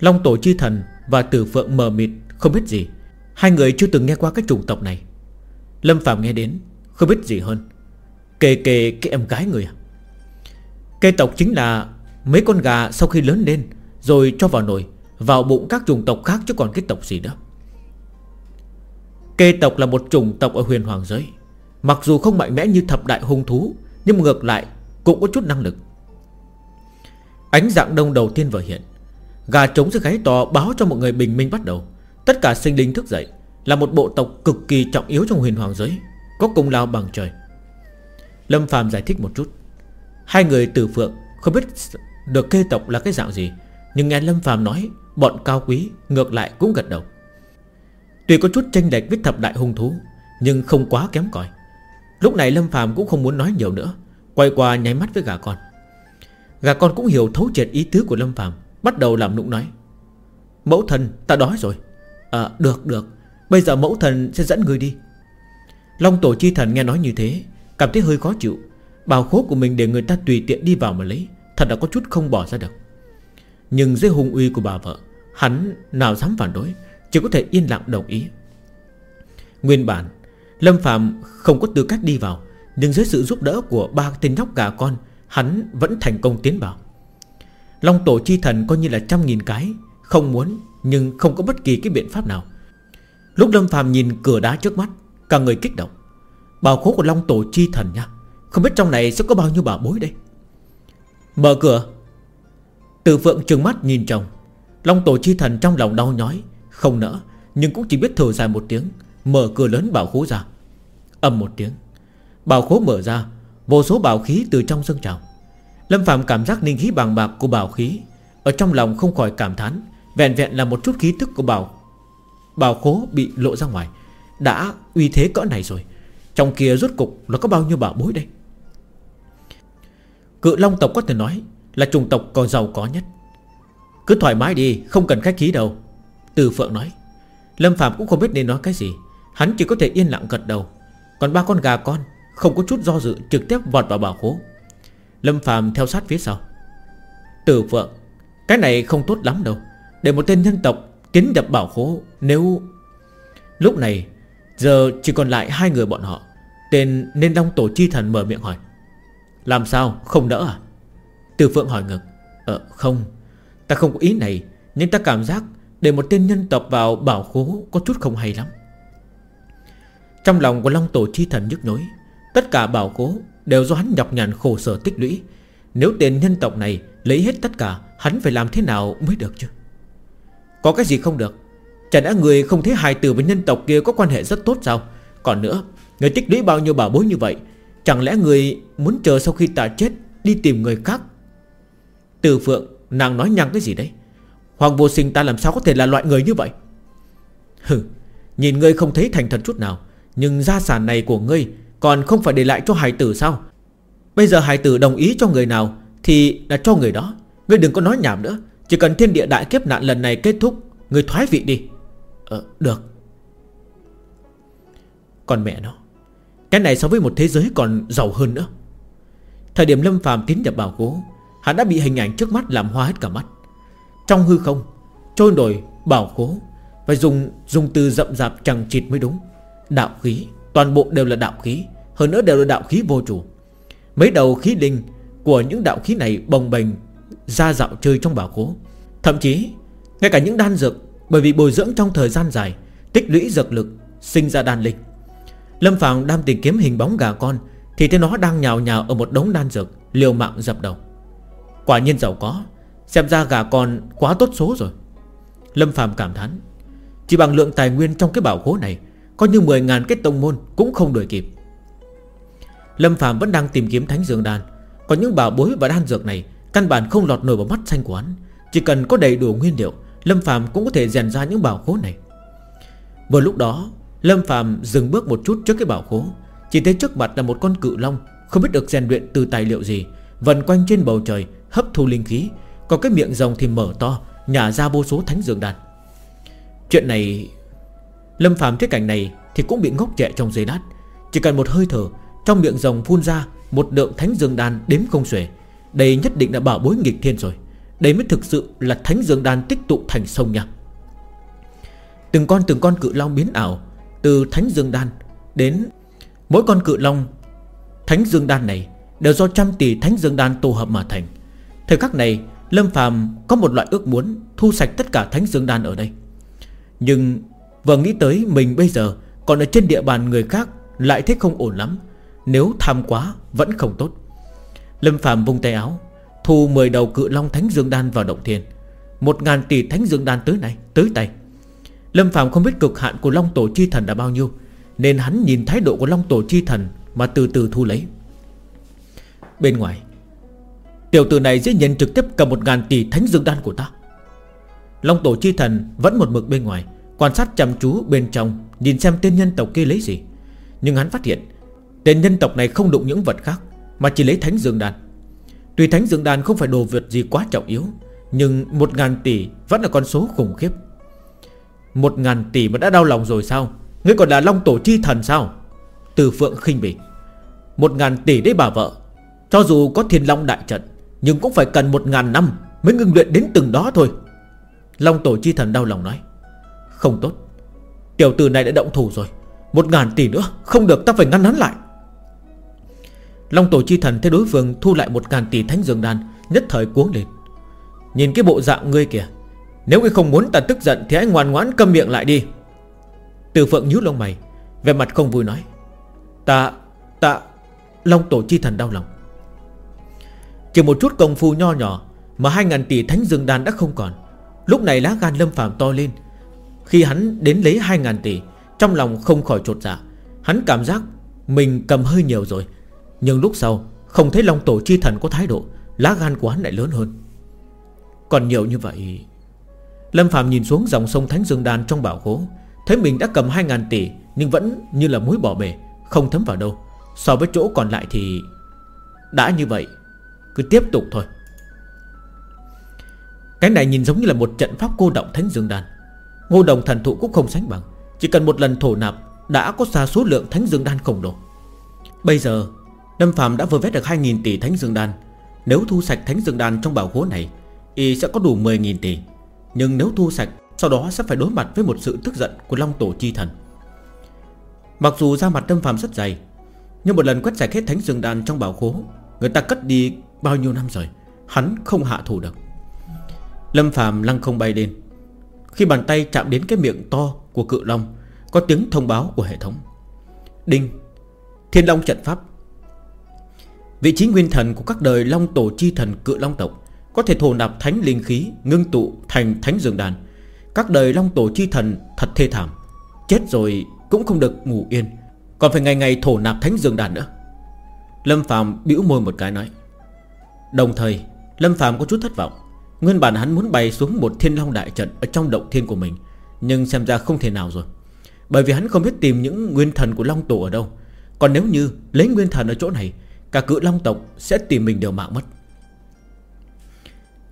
Long tổ chi thần và Tử Phượng mờ mịt, Không biết gì. Hai người chưa từng nghe qua cái chủng tộc này. Lâm Phạm nghe đến, Không biết gì hơn. Kề kề cái em gái người à? Cây tộc chính là Mấy con gà sau khi lớn lên, Rồi cho vào nồi, Vào bụng các chủng tộc khác chứ còn cái tộc gì nữa. Kê tộc là một chủng tộc ở huyền hoàng giới. Mặc dù không mạnh mẽ như thập đại hung thú, Nhưng ngược lại cũng có chút năng lực. Ánh dạng đông đầu tiên vừa hiện. Gà trống dưới gáy to báo cho mọi người bình minh bắt đầu. Tất cả sinh linh thức dậy, Là một bộ tộc cực kỳ trọng yếu trong huyền hoàng giới, Có công lao bằng trời. Lâm Phạm giải thích một chút. Hai người từ phượng không biết được kê tộc là cái dạng gì, Nhưng nghe Lâm Phạm nói, Bọn cao quý ngược lại cũng gật đầu. Tuy có chút tranh lệch với thập đại hung thú, Nhưng không quá kém cỏi. Lúc này Lâm Phạm cũng không muốn nói nhiều nữa, Quay qua nháy mắt với gà con. Gà con cũng hiểu thấu triệt ý tứ của Lâm Phạm Bắt đầu làm nụng nói. Mẫu thần, ta đói rồi. À được được. Bây giờ mẫu thần sẽ dẫn người đi. Long tổ chi thần nghe nói như thế, Cảm thấy hơi khó chịu. Bào khố của mình để người ta tùy tiện đi vào mà lấy, Thật là có chút không bỏ ra được. Nhưng dưới hung uy của bà vợ, Hắn nào dám phản đối, Chỉ có thể yên lặng đồng ý. Nguyên bản, Lâm Phạm không có tư cách đi vào, Nhưng dưới sự giúp đỡ của ba tên nhóc gà con Hắn vẫn thành công tiến vào. Long tổ chi thần coi như là trăm nghìn cái, Không muốn nhưng không có bất kỳ cái biện pháp nào. Lúc Lâm phàm nhìn cửa đá trước mắt, Cả người kích động. Bảo khố của Long tổ chi thần nha, Không biết trong này sẽ có bao nhiêu bảo bối đây. Mở cửa. Từ phượng trừng mắt nhìn chồng, Long tổ chi thần trong lòng đau nhói, Không nỡ, Nhưng cũng chỉ biết thở dài một tiếng, Mở cửa lớn bảo khố ra. Âm một tiếng Bảo khố mở ra Vô số bảo khí từ trong dâng trào. Lâm Phạm cảm giác ninh khí bằng bạc của bảo khí Ở trong lòng không khỏi cảm thán, Vẹn vẹn là một chút khí tức của bảo Bảo khố bị lộ ra ngoài. Đã uy thế cỡ này rồi, Trong kia rốt cục nó có bao nhiêu bảo bối đây? Cự Long tộc có thể nói Là chủng tộc còn giàu có nhất. Cứ thoải mái đi, Không cần khách khí đâu, Từ Phượng nói. Lâm Phạm cũng không biết nên nói cái gì, Hắn chỉ có thể yên lặng gật đầu. Còn ba con gà con không có chút do dự trực tiếp vọt vào bảo khố. Lâm Phạm theo sát phía sau. Tử Phượng, Cái này không tốt lắm đâu. Để một tên nhân tộc tiến nhập bảo khố, Nếu Lúc này Giờ chỉ còn lại hai người bọn họ, Tên nên Long Tổ Chi Thần mở miệng hỏi, Làm sao? Không đỡ à? Từ Phượng hỏi ngực Ờ không, Ta không có ý này, Nhưng ta cảm giác Để một tên nhân tộc vào bảo khố Có chút không hay lắm. Trong lòng của Long Tổ Chi Thần nhức nhối Tất cả bảo cố Đều do hắn nhọc nhằn khổ sở tích lũy. Nếu tên nhân tộc này lấy hết tất cả, Hắn phải làm thế nào mới được chứ? Có cái gì không được? Chẳng lẽ người không thấy hài tử với nhân tộc kia Có quan hệ rất tốt sao? Còn nữa, Người tích lũy bao nhiêu bảo bối như vậy, Chẳng lẽ người muốn chờ sau khi ta chết Đi tìm người khác? Từ phượng, nàng nói nhăng cái gì đấy? Hoàng vô sinh ta làm sao có thể là loại người như vậy? Hừ, Nhìn ngươi không thấy thành thật chút nào, Nhưng gia sản này của ngươi còn không phải để lại cho hài tử sao? Bây giờ hài tử đồng ý cho người nào Thì là cho người đó. Ngươi đừng có nói nhảm nữa. Chỉ cần thiên địa đại kiếp nạn lần này kết thúc, Ngươi thoái vị đi. Ờ được. Còn mẹ nó, Cái này so với một thế giới còn giàu hơn nữa. Thời điểm Lâm phàm tiến nhập bảo cố Hắn đã bị hình ảnh trước mắt làm hoa hết cả mắt. Trong hư không, Trôi nổi bảo cố Phải dùng dùng từ rậm rạp chẳng chịt mới đúng. Đạo khí. Toàn bộ đều là đạo khí, Hơn nữa đều là đạo khí vô chủ. Mấy đầu khí linh Của những đạo khí này bồng bềnh, Ra dạo chơi trong bảo khố. Thậm chí, Ngay cả những đan dược, Bởi vì bồi dưỡng trong thời gian dài, Tích lũy dược lực, Sinh ra đan linh. Lâm Phạm đang tìm kiếm hình bóng gà con, Thì thấy nó đang nhào nhào ở một đống đan dược, Liều mạng dập đầu. Quả nhiên giàu có, Xem ra gà con quá tốt số rồi. Lâm Phạm cảm thán, Chỉ bằng lượng tài nguyên trong cái bảo khố này có như 10.000 cái tông môn cũng không đuổi kịp. Lâm Phạm vẫn đang tìm kiếm thánh dược đan. Còn những bảo bối và đan dược này Căn bản không lọt nổi vào mắt xanh của hắn Chỉ cần có đầy đủ nguyên liệu, Lâm Phạm cũng có thể rèn ra những bảo khố này. Vừa lúc đó, Lâm Phạm dừng bước một chút trước cái bảo khố. Chỉ thấy trước mặt là một con cự long, Không biết được rèn luyện từ tài liệu gì. Vần quanh trên bầu trời, Hấp thu linh khí. Còn cái miệng rồng thì mở to, Nhả ra vô số thánh dược đan. Chuyện này Lâm Phạm thấy cảnh này Thì cũng bị ngốc trẻ trong giây lát. Chỉ cần một hơi thở, Trong miệng rồng phun ra Một lượng thánh dương đan đếm không xuể. Đây nhất định là bảo bối nghịch thiên rồi. Đây mới thực sự là thánh dương đan tích tụ thành sông nha. Từng con từng con cự long biến ảo Từ thánh dương đan Đến mỗi con cự long, Thánh dương đan này Đều do trăm tỷ thánh dương đan tổ hợp mà thành. Thời khắc này, Lâm Phàm có một loại ước muốn Thu sạch tất cả thánh dương đan ở đây. Nhưng vừa nghĩ tới mình bây giờ, Còn ở trên địa bàn người khác Lại thấy không ổn lắm. Nếu tham quá, vẫn không tốt. Lâm Phàm vung tay áo, Thu 10 đầu cự long thánh dương đan vào động thiên. Một ngàn tỷ thánh dương đan tới này, Tới tay. Lâm Phạm không biết cực hạn của Long Tổ Chi Thần là bao nhiêu, Nên hắn nhìn thái độ của Long Tổ Chi Thần Mà từ từ thu lấy. Bên ngoài, Tiểu tử này dễ nhận trực tiếp cầm một ngàn tỷ thánh dương đan của ta. Long Tổ Chi Thần vẫn một mực bên ngoài. Quan sát chăm chú bên trong, Nhìn xem tên nhân tộc kia lấy gì. Nhưng hắn phát hiện, Tên nhân tộc này không đụng những vật khác, Mà chỉ lấy thánh dương đan. Tuy thánh dương đan không phải đồ vật gì quá trọng yếu, Nhưng một ngàn tỷ Vẫn là con số khủng khiếp. Một ngàn tỷ mà đã đau lòng rồi sao? Ngươi còn là long tổ chi thần sao? Từ phượng khinh bỉ. Một ngàn tỷ đấy bà vợ. Cho dù có thiên long đại trận, Nhưng cũng phải cần một ngàn năm Mới ngừng luyện đến từng đó thôi. Long tổ chi thần đau lòng nói. Không tốt. Tiểu tử này đã động thủ rồi Một ngàn tỷ nữa Không được ta phải ngăn hắn lại. Long tổ chi thần thấy đối phương thu lại một ngàn tỷ thánh dương đan Nhất thời cuống lên. Nhìn cái bộ dạng ngươi kìa Nếu ngươi không muốn ta tức giận Thì hãy ngoan ngoãn câm miệng lại đi. Từ phượng nhíu lông mày Về mặt không vui nói Ta, ta Long tổ chi thần đau lòng. Chỉ một chút công phu nho nhỏ Mà hai ngàn tỷ thánh dương đan đã không còn. Lúc này lá gan lâm phàm to lên khi hắn đến lấy hai ngàn tỷ, Trong lòng không khỏi trột dạ. Hắn cảm giác mình cầm hơi nhiều rồi, Nhưng lúc sau Không thấy Long Tổ Chi Thần có thái độ, Lá gan của hắn lại lớn hơn. Còn nhiều như vậy, Lâm Phạm nhìn xuống dòng sông Thánh Dương Đan trong bảo khố, Thấy mình đã cầm 2.000 tỷ Nhưng vẫn như là muối bỏ bể, Không thấm vào đâu. So với chỗ còn lại thì Đã như vậy, Cứ tiếp tục thôi. Cái này nhìn giống như là một trận pháp cô động Thánh Dương Đan. Ngô đồng thần thụ cũng không sánh bằng. Chỉ cần một lần thổ nạp, Đã có xa số lượng Thánh Dương Đan khổng lồ. Bây giờ, Lâm Phạm đã vừa vét được 2.000 tỷ Thánh Dương Đan. Nếu thu sạch Thánh Dương Đan trong bảo hố này, Y sẽ có đủ 10.000 tỷ. Nhưng nếu thu sạch, Sau đó sẽ phải đối mặt với một sự tức giận Của Long Tổ Chi Thần. Mặc dù ra mặt Lâm Phạm rất dày, Nhưng một lần quét sạch hết Thánh Dương Đan trong bảo hố, Người ta cất đi bao nhiêu năm rồi, Hắn không hạ thủ được. Lâm Phạm lăng không bay lên. Khi bàn tay chạm đến cái miệng to của cự long, Có tiếng thông báo của hệ thống. Đinh, Thiên Long trận pháp. Vị trí nguyên thần của các đời Long Tổ Chi Thần Cự Long Tộc Có thể thổ nạp thánh linh khí, Ngưng tụ thành thánh dường đàn Các đời Long Tổ Chi Thần thật thê thảm, Chết rồi cũng không được ngủ yên, Còn phải ngày ngày thổ nạp thánh dường đàn nữa. Lâm Phạm bĩu môi một cái nói. Đồng thời, Lâm Phạm có chút thất vọng. Nguyên bản hắn muốn bày xuống một thiên long đại trận Ở trong động thiên của mình, Nhưng xem ra không thể nào rồi. Bởi vì hắn không biết tìm những nguyên thần của Long Tổ ở đâu. Còn nếu như lấy nguyên thần ở chỗ này, Cả cự long tộc sẽ tìm mình đều mạng mất.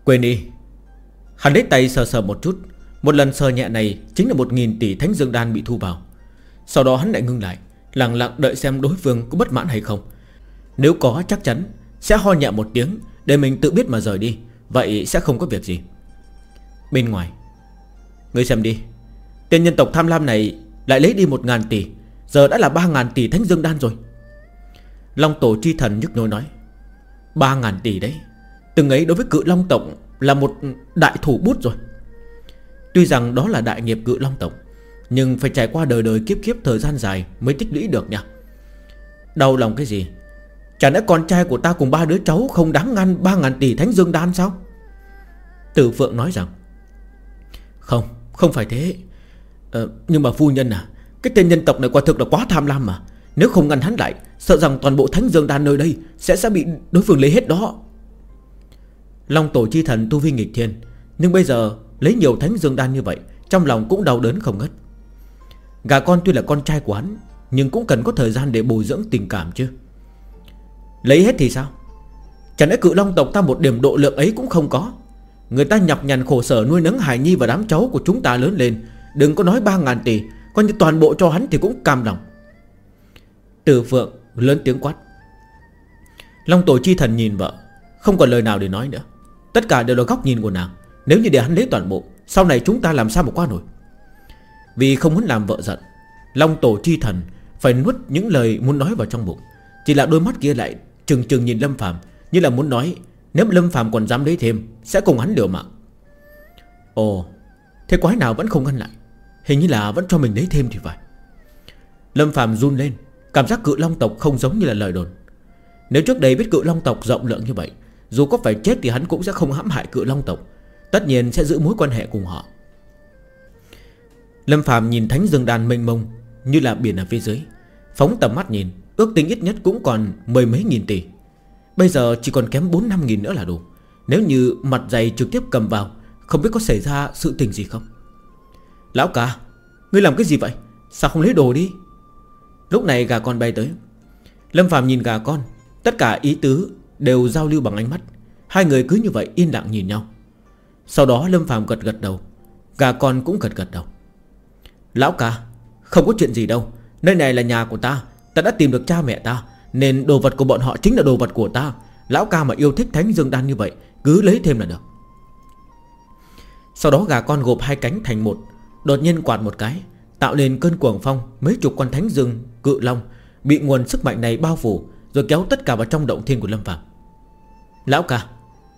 Quên đi. Hắn lấy tay sờ sờ một chút. Một lần sờ nhẹ này Chính là một nghìn tỷ thánh dương đan bị thu vào. Sau đó hắn lại ngưng lại, Lặng lặng đợi xem đối phương có bất mãn hay không. Nếu có, chắc chắn Sẽ ho nhẹ một tiếng Để mình tự biết mà rời đi. Vậy sẽ không có việc gì. Bên ngoài, Ngươi xem đi. Tên nhân tộc tham lam này Lại lấy đi một ngàn tỷ, Giờ đã là ba ngàn tỷ thánh dương đan rồi. Long tổ chi thần nhức nhối nói, ba ngàn tỷ đấy, Từng ấy đối với cự long tộc Là một đại thủ bút rồi. Tuy rằng đó là đại nghiệp cự long tộc, Nhưng phải trải qua đời đời kiếp kiếp thời gian dài Mới tích lũy được nha. Đau lòng cái gì? Chả lẽ con trai của ta cùng ba đứa cháu Không đáng ngăn ba ngàn tỷ thánh dương đan sao? Tử Phượng nói rằng Không, không phải thế. Ờ, Nhưng mà phu nhân à Cái tên nhân tộc này quả thực là quá tham lam mà. Nếu không ngăn hắn lại Sợ rằng toàn bộ thánh dương đan nơi đây Sẽ sẽ bị đối phương lấy hết đó. Long tổ chi thần tu vi nghịch thiên Nhưng bây giờ lấy nhiều thánh dương đan như vậy Trong lòng cũng đau đớn không ngất Gà con tuy là con trai của hắn Nhưng cũng cần có thời gian để bồi dưỡng tình cảm chứ. Lấy hết thì sao? Chẳng lẽ cự long tộc ta một điểm độ lượng ấy cũng không có? Người ta nhọc nhằn khổ sở nuôi nấng Hải Nhi và đám cháu của chúng ta lớn lên. Đừng có nói 3.000 tỷ, Coi như toàn bộ cho hắn thì cũng cam lòng. Từ Phượng lớn tiếng quát. Long tổ chi thần nhìn vợ, Không còn lời nào để nói nữa. Tất cả đều là góc nhìn của nàng. Nếu như để hắn lấy toàn bộ, Sau này chúng ta làm sao mà qua nổi? Vì không muốn làm vợ giận, Long tổ chi thần Phải nuốt những lời muốn nói vào trong bụng. Chỉ là đôi mắt kia lại trừng trừng nhìn Lâm Phạm Như là muốn nói, Nếu Lâm Phạm còn dám lấy thêm, Sẽ cùng hắn liều mạng. Ồ, Thế quái nào vẫn không ngăn lại? Hình như là vẫn cho mình lấy thêm thì phải. Lâm Phạm run lên, Cảm giác cự long tộc không giống như là lời đồn. Nếu trước đây biết cự long tộc rộng lượng như vậy, Dù có phải chết thì hắn cũng sẽ không hãm hại cự long tộc, Tất nhiên sẽ giữ mối quan hệ cùng họ. Lâm Phạm nhìn thánh rừng đàn mênh mông, Như là biển ở phía dưới, Phóng tầm mắt nhìn. Ước tính ít nhất cũng còn mười mấy nghìn tỷ. Bây giờ chỉ còn kém 4 năm nghìn nữa là đủ. Nếu như mặt dày trực tiếp cầm vào, Không biết có xảy ra sự tình gì không? Lão ca, Ngươi làm cái gì vậy? Sao không lấy đồ đi? Lúc này gà con bay tới. Lâm Phạm nhìn gà con, Tất cả ý tứ đều giao lưu bằng ánh mắt. Hai người cứ như vậy yên lặng nhìn nhau. Sau đó Lâm Phạm gật gật đầu, Gà con cũng gật gật đầu. Lão ca, Không có chuyện gì đâu. Nơi này là nhà của ta Ta đã tìm được cha mẹ ta, Nên đồ vật của bọn họ chính là đồ vật của ta. Lão ca mà yêu thích thánh dương đan như vậy, Cứ lấy thêm là được. Sau đó gà con gộp hai cánh thành một, Đột nhiên quạt một cái, Tạo nên cơn cuồng phong Mấy chục con thánh dương, cự long Bị nguồn sức mạnh này bao phủ, Rồi kéo tất cả vào trong động thiên của Lâm Phạm Lão ca,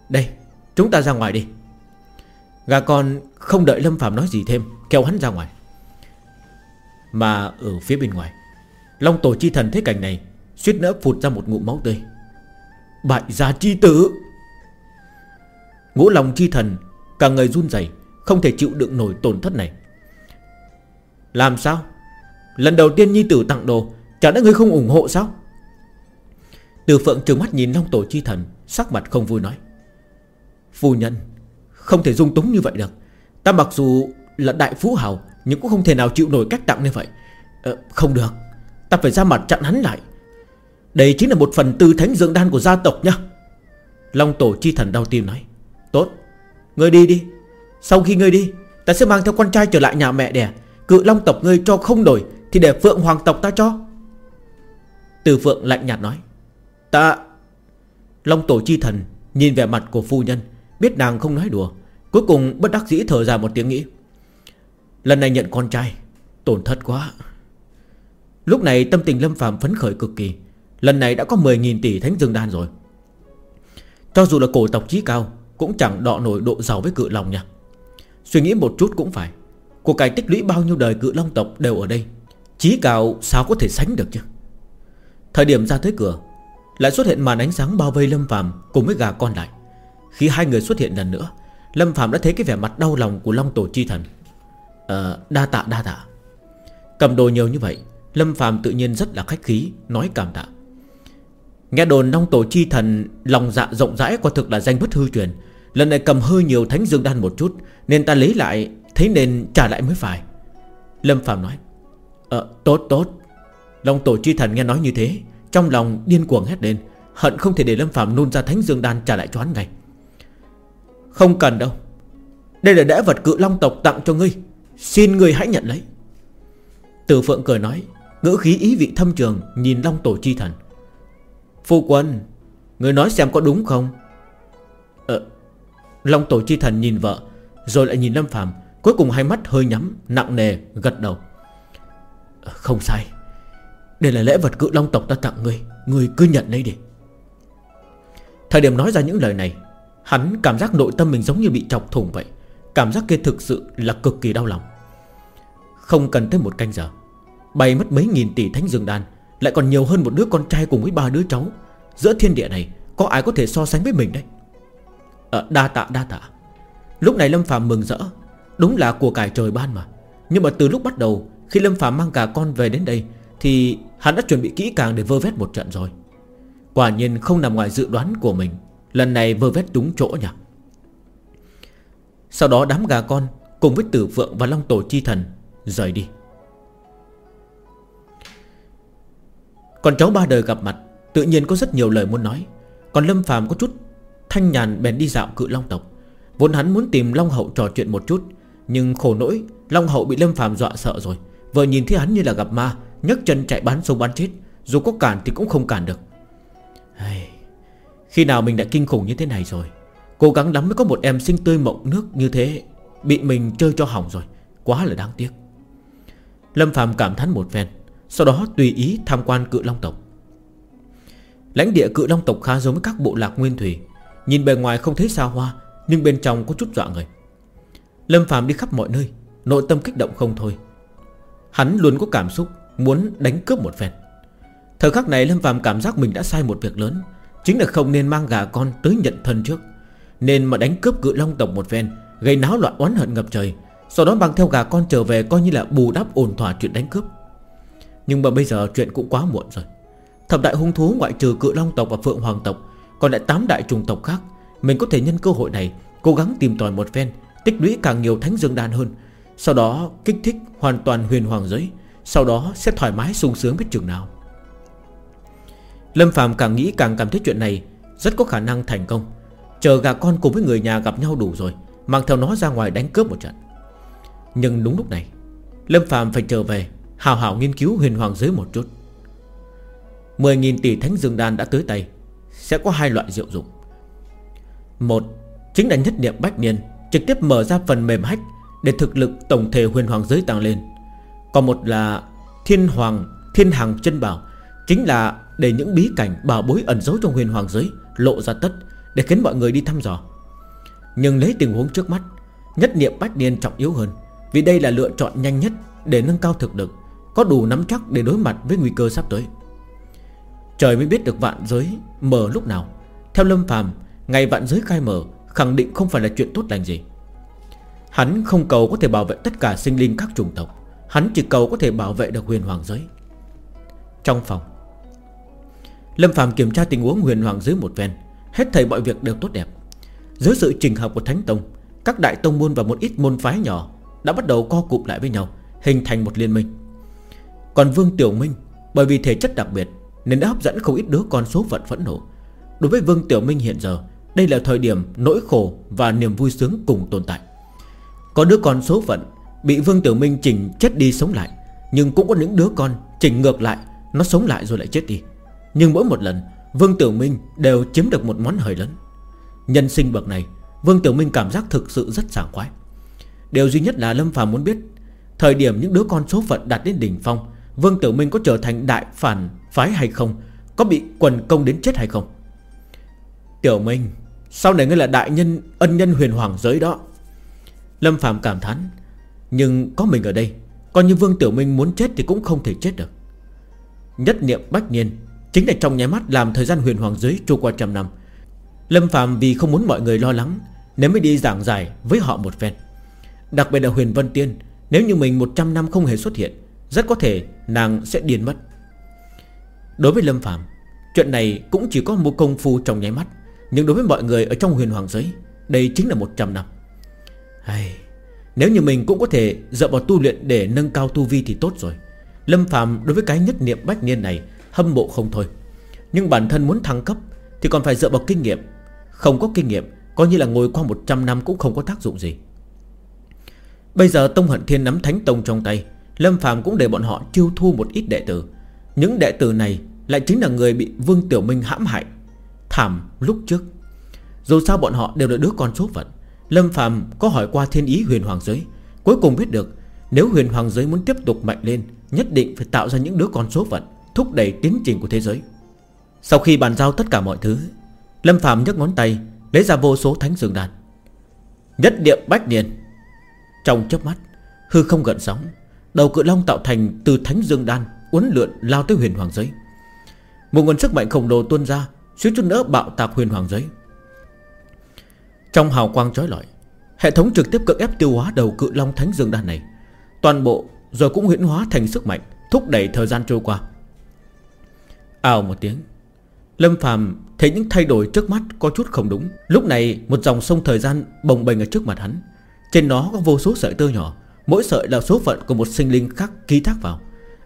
Đây, chúng ta ra ngoài đi. Gà con không đợi Lâm Phạm nói gì thêm, Kéo hắn ra ngoài. Mà ở phía bên ngoài Long tổ chi thần thấy cảnh này Suýt nữa phụt ra một ngụm máu tươi. Bại gia chi tử! Ngũ lòng chi thần Cả người run rẩy Không thể chịu đựng nổi tổn thất này. Làm sao? Lần đầu tiên nhi tử tặng đồ Chẳng lẽ người không ủng hộ sao? Từ phượng trừng mắt nhìn Long tổ chi thần Sắc mặt không vui nói. Phu nhân Không thể dung túng như vậy được. Ta mặc dù là đại phú hào Nhưng cũng không thể nào chịu nổi cách tặng như vậy. Ờ, Không được. Ta phải ra mặt chặn hắn lại. Đây chính là một phần tư thánh dương đan của gia tộc nhá. Long tổ chi thần đau tim nói. Tốt, Ngươi đi đi. Sau khi ngươi đi, Ta sẽ mang theo con trai trở lại nhà mẹ đẻ. Cự long tộc ngươi cho không đổi, Thì để phượng hoàng tộc ta cho. Từ phượng lạnh nhạt nói. Ta, Long tổ chi thần Nhìn vẻ mặt của phu nhân, Biết nàng không nói đùa. Cuối cùng bất đắc dĩ thở ra một tiếng nghĩ. Lần này nhận con trai, Tổn thất quá. Lúc này tâm tình Lâm Phạm phấn khởi cực kỳ. Lần này đã có 10.000 tỷ thánh dương đan rồi. Cho dù là cổ tộc chí cao, Cũng chẳng đọ nổi độ giàu với cự long nha. Suy nghĩ một chút cũng phải. Cuộc cải tích lũy bao nhiêu đời cự long tộc đều ở đây. Chí cao sao có thể sánh được chứ? Thời điểm ra tới cửa, Lại xuất hiện màn ánh sáng bao vây Lâm Phạm Cùng với gà con lại. Khi hai người xuất hiện lần nữa, Lâm Phạm đã thấy cái vẻ mặt đau lòng của Long Tổ Chi Thần. Ờ đa tạ đa tạ. Cầm đồ nhiều như vậy Lâm Phạm tự nhiên rất là khách khí, Nói cảm tạ. Nghe đồn Long Tổ Chi Thần Lòng dạ rộng rãi quả thực là danh bất hư truyền. Lần này cầm hơi nhiều thánh dương đan một chút, Nên ta lấy lại, Thế nên trả lại mới phải. Lâm Phạm nói Ờ tốt tốt. Long Tổ Chi Thần nghe nói như thế, Trong lòng điên cuồng hét lên, Hận không thể để Lâm Phạm nôn ra thánh dương đan trả lại cho hắn ngay. Không cần đâu. Đây là đẽ vật cự long tộc tặng cho ngươi. Xin ngươi hãy nhận lấy. Tử Phượng cười nói Ngữ khí ý vị thâm trường Nhìn Long Tổ Chi Thần. Phu quân, Người nói xem có đúng không? Ờ Long Tổ Chi Thần nhìn vợ, Rồi lại nhìn Lâm phạm Cuối cùng hai mắt hơi nhắm, Nặng nề, gật đầu. Không sai. Đây là lễ vật cự Long tộc ta tặng ngươi Ngươi cứ nhận lấy đi. Thời điểm nói ra những lời này, Hắn cảm giác nội tâm mình giống như bị chọc thủng vậy. Cảm giác kia thực sự là cực kỳ đau lòng. Không cần tới một canh giờ bày mất mấy nghìn tỷ thánh dương đan Lại còn nhiều hơn một đứa con trai cùng với ba đứa cháu. Giữa thiên địa này Có ai có thể so sánh với mình đấy à, ờ, Đa tạ đa tạ. Lúc này Lâm Phạm mừng rỡ. Đúng là của cải trời ban mà. Nhưng mà từ lúc bắt đầu Khi Lâm Phạm mang cả con về đến đây Thì hắn đã chuẩn bị kỹ càng để vơ vét một trận rồi. Quả nhiên không nằm ngoài dự đoán của mình. Lần này vơ vét đúng chỗ nhỉ? Sau đó đám gà con Cùng với tử phượng và long tổ chi thần Rời đi. Còn cháu ba đời gặp mặt Tự nhiên có rất nhiều lời muốn nói. Còn Lâm phàm có chút thanh nhàn bèn đi dạo cự long tộc. Vốn hắn muốn tìm Long Hậu trò chuyện một chút Nhưng khổ nỗi Long Hậu bị Lâm phàm dọa sợ rồi. Vừa nhìn thấy hắn như là gặp ma nhấc chân chạy bán sông bán chết. Dù có cản thì cũng không cản được. Hey, Khi nào mình đã kinh khủng như thế này rồi? Cố gắng lắm mới có một em sinh tươi mộng nước như thế Bị mình chơi cho hỏng rồi. Quá là đáng tiếc. Lâm phàm cảm thán một phen sau đó tùy ý tham quan cự long tộc. Lãnh địa cự long tộc khá giống với các bộ lạc nguyên thủy. Nhìn bề ngoài không thấy xa hoa, Nhưng bên trong có chút dọa người. Lâm Phạm đi khắp mọi nơi, Nội tâm kích động không thôi. Hắn luôn có cảm xúc, Muốn đánh cướp một phen. Thời khắc này Lâm Phạm cảm giác mình đã sai một việc lớn, Chính là không nên mang gà con tới nhận thân trước. Nên mà đánh cướp cự long tộc một phen, Gây náo loạn oán hận ngập trời, Sau đó mang theo gà con trở về Coi như là bù đắp ổn thỏa chuyện đánh cướp nhưng mà bây giờ chuyện cũng quá muộn rồi. Thập đại hung thú ngoại trừ cự long tộc và phượng hoàng tộc, Còn lại 8 đại trùng tộc khác, Mình có thể nhân cơ hội này Cố gắng tìm tòi một phen, Tích lũy càng nhiều thánh dương đan hơn. Sau đó, kích thích hoàn toàn huyền hoàng giới, Sau đó sẽ thoải mái sung sướng biết chừng nào. Lâm Phạm càng nghĩ càng cảm thấy chuyện này Rất có khả năng thành công. Chờ gà con cùng với người nhà gặp nhau đủ rồi, Mang theo nó ra ngoài đánh cướp một trận. Nhưng đúng lúc này, Lâm Phạm phải trở về. Hào hào nghiên cứu huyền hoàng giới một chút. 10.000 tỷ thánh dương đan đã tới tay. Sẽ có hai loại diệu dụng. Một, Chính là nhất niệm bách niên, Trực tiếp mở ra phần mềm hách Để thực lực tổng thể huyền hoàng giới tăng lên. Còn một là Thiên hoàng, Thiên hàng chân bảo, Chính là để những bí cảnh bảo bối ẩn giấu trong huyền hoàng giới Lộ ra tất Để khiến mọi người đi thăm dò. Nhưng lấy tình huống trước mắt, Nhất niệm bách niên trọng yếu hơn Vì đây là lựa chọn nhanh nhất Để nâng cao thực lực. Có đủ nắm chắc để đối mặt với nguy cơ sắp tới. Trời mới biết được vạn giới mở lúc nào. Theo Lâm phàm, Ngày vạn giới khai mở Khẳng định không phải là chuyện tốt lành gì. Hắn không cầu có thể bảo vệ tất cả sinh linh các chủng tộc. Hắn chỉ cầu có thể bảo vệ được huyền hoàng giới. Trong phòng, Lâm phàm kiểm tra tình huống huyền hoàng giới một ven Hết thầy mọi việc đều tốt đẹp. Dưới sự trình hợp của Thánh Tông, Các đại tông môn và một ít môn phái nhỏ Đã bắt đầu co cụm lại với nhau, Hình thành một liên minh. Còn Vương Tiểu Minh, Bởi vì thể chất đặc biệt Nên đã hấp dẫn không ít đứa con số phận phẫn nộ. Đối với Vương Tiểu Minh hiện giờ, Đây là thời điểm nỗi khổ và niềm vui sướng cùng tồn tại. Có đứa con số phận Bị Vương Tiểu Minh chỉnh chết đi sống lại, Nhưng cũng có những đứa con chỉnh ngược lại, Nó sống lại rồi lại chết đi. Nhưng mỗi một lần, Vương Tiểu Minh đều chiếm được một món hời lớn. Nhân sinh bậc này, Vương Tiểu Minh cảm giác thực sự rất sảng khoái. Điều duy nhất là Lâm Phàm muốn biết Thời điểm những đứa con số phận đạt đến đỉnh phong Vương Tiểu Minh có trở thành đại phản phái hay không? Có bị quần công đến chết hay không? Tiểu Minh, Sau này ngươi là đại nhân, ân nhân huyền hoàng giới đó. Lâm Phạm cảm thán, Nhưng có mình ở đây còn như Vương Tiểu Minh muốn chết thì cũng không thể chết được. Nhất niệm bách niên, Chính là trong nháy mắt làm thời gian huyền hoàng giới trôi qua trăm năm. Lâm Phạm vì không muốn mọi người lo lắng Nếu mới đi giảng giải với họ một phen. Đặc biệt là huyền Vân Tiên, Nếu như mình 100 năm không hề xuất hiện rất có thể nàng sẽ điên mất. Đối với Lâm Phạm Chuyện này cũng chỉ có một công phu trong nháy mắt Nhưng đối với mọi người ở trong huyền hoàng giới Đây chính là 100 năm. Hay, Nếu như mình cũng có thể dựa vào tu luyện để nâng cao tu vi thì tốt rồi. Lâm Phạm đối với cái nhất niệm bách niên này Hâm mộ không thôi. Nhưng bản thân muốn thăng cấp Thì còn phải dựa vào kinh nghiệm. Không có kinh nghiệm Coi như là ngồi qua 100 năm cũng không có tác dụng gì. Bây giờ Tông Hận Thiên nắm Thánh Tông trong tay Lâm Phạm cũng để bọn họ chiêu thu một ít đệ tử. Những đệ tử này Lại chính là người bị Vương Tiểu Minh hãm hại. Thảm lúc trước. Dù sao bọn họ đều là đứa con số phận. Lâm Phạm có hỏi qua thiên ý huyền hoàng giới. Cuối cùng biết được, Nếu huyền hoàng giới muốn tiếp tục mạnh lên, Nhất định phải tạo ra những đứa con số phận, Thúc đẩy tiến trình của thế giới. Sau khi bàn giao tất cả mọi thứ, Lâm Phạm nhấc ngón tay, Lấy ra vô số thánh dương đàn Nhất điệm bách niên. Trong chớp mắt, Hư không gần sóng. Đầu cự long tạo thành từ thánh dương đan, Uốn lượn lao tới huyền hoàng giới. Một nguồn sức mạnh khổng lồ tuôn ra, Suýt chút nữa bạo tạc huyền hoàng giới. Trong hào quang trói lọi, Hệ thống trực tiếp cưỡng ép tiêu hóa đầu cự long thánh dương đan này. Toàn bộ rồi cũng huyễn hóa thành sức mạnh, Thúc đẩy thời gian trôi qua. Ào một tiếng, Lâm Phàm thấy những thay đổi trước mắt có chút không đúng. Lúc này, một dòng sông thời gian bồng bềnh ở trước mặt hắn. Trên nó có vô số sợi tơ nhỏ Mỗi sợi là số phận của một sinh linh khác ký thác vào.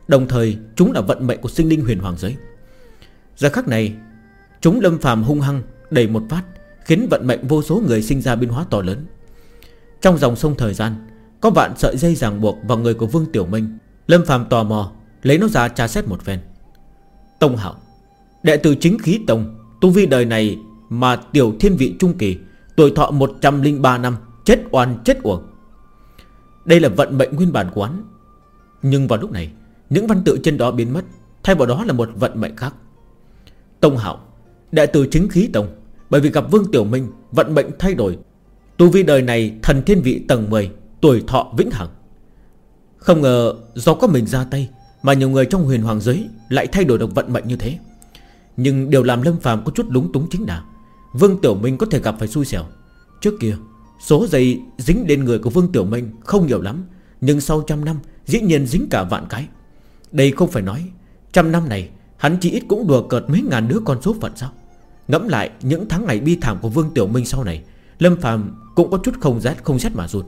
Đồng thời, chúng là vận mệnh của sinh linh huyền hoàng giới. Giờ khắc này, Chúng lâm phàm hung hăng Đẩy một phát, Khiến vận mệnh vô số người sinh ra biến hóa to lớn. Trong dòng sông thời gian, Có vạn sợi dây ràng buộc vào người của Vương Tiểu Minh. Lâm phàm tò mò, Lấy nó ra tra xét một phen. Tông Hảo Đệ tử chính khí Tông, Tu vi đời này mà tiểu thiên vị trung kỳ, Tuổi thọ 103 năm, Chết oan chết uổng. Đây là vận mệnh nguyên bản quán Nhưng vào lúc này, Những văn tự trên đó biến mất, Thay vào đó là một vận mệnh khác. Tông Hạo đại tử chính khí Tông, Bởi vì gặp Vương Tiểu Minh, Vận mệnh thay đổi, Tu vi đời này thần thiên vị tầng 10 Tuổi thọ vĩnh hằng. Không ngờ do có mình ra tay Mà nhiều người trong huyền hoàng giới Lại thay đổi được vận mệnh như thế. Nhưng điều làm Lâm phàm có chút lúng túng chính là Vương Tiểu Minh có thể gặp phải xui xẻo. Trước kia Số dây dính lên người của Vương Tiểu Minh Không nhiều lắm, Nhưng sau trăm năm, Dĩ nhiên dính cả vạn cái. Đây không phải nói, Trăm năm này, Hắn chỉ ít cũng đùa cợt mấy ngàn đứa con số phận sao? Ngẫm lại những tháng ngày bi thảm của Vương Tiểu Minh sau này, Lâm Phàm cũng có chút không rét không rét mà run.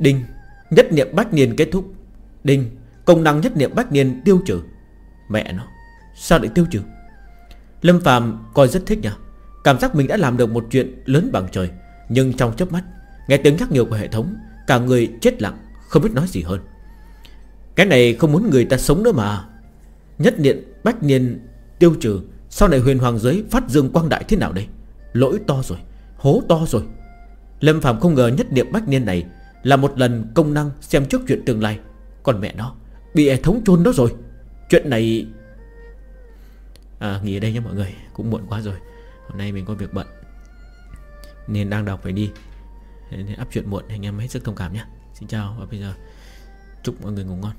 Đinh, Nhất niệm bách niên kết thúc. Đinh, Công năng nhất niệm bách niên tiêu trừ. Mẹ nó, Sao lại tiêu trừ? Lâm Phạm coi rất thích nhỉ? Cảm giác mình đã làm được một chuyện lớn bằng trời, Nhưng trong chớp mắt, Nghe tiếng nhắc nhở của hệ thống, Cả người chết lặng, Không biết nói gì hơn. Cái này không muốn người ta sống nữa mà. Nhất niệm bách niên tiêu trừ, Sau này huyền hoàng giới phát dương quang đại thế nào đây? Lỗi to rồi, Hố to rồi. Lâm Phạm không ngờ nhất niệm bách niên này Là một lần công năng xem trước chuyện tương lai. Còn mẹ nó, Bị hệ thống chôn đó rồi. Chuyện này À nghỉ ở đây nha mọi người, Cũng muộn quá rồi. Hôm nay mình có việc bận, Nên đang đọc phải đi. Nên áp chuyện muộn, Anh em hết sức thông cảm nhé. Xin chào, và bây giờ Chúc mọi người ngủ ngon.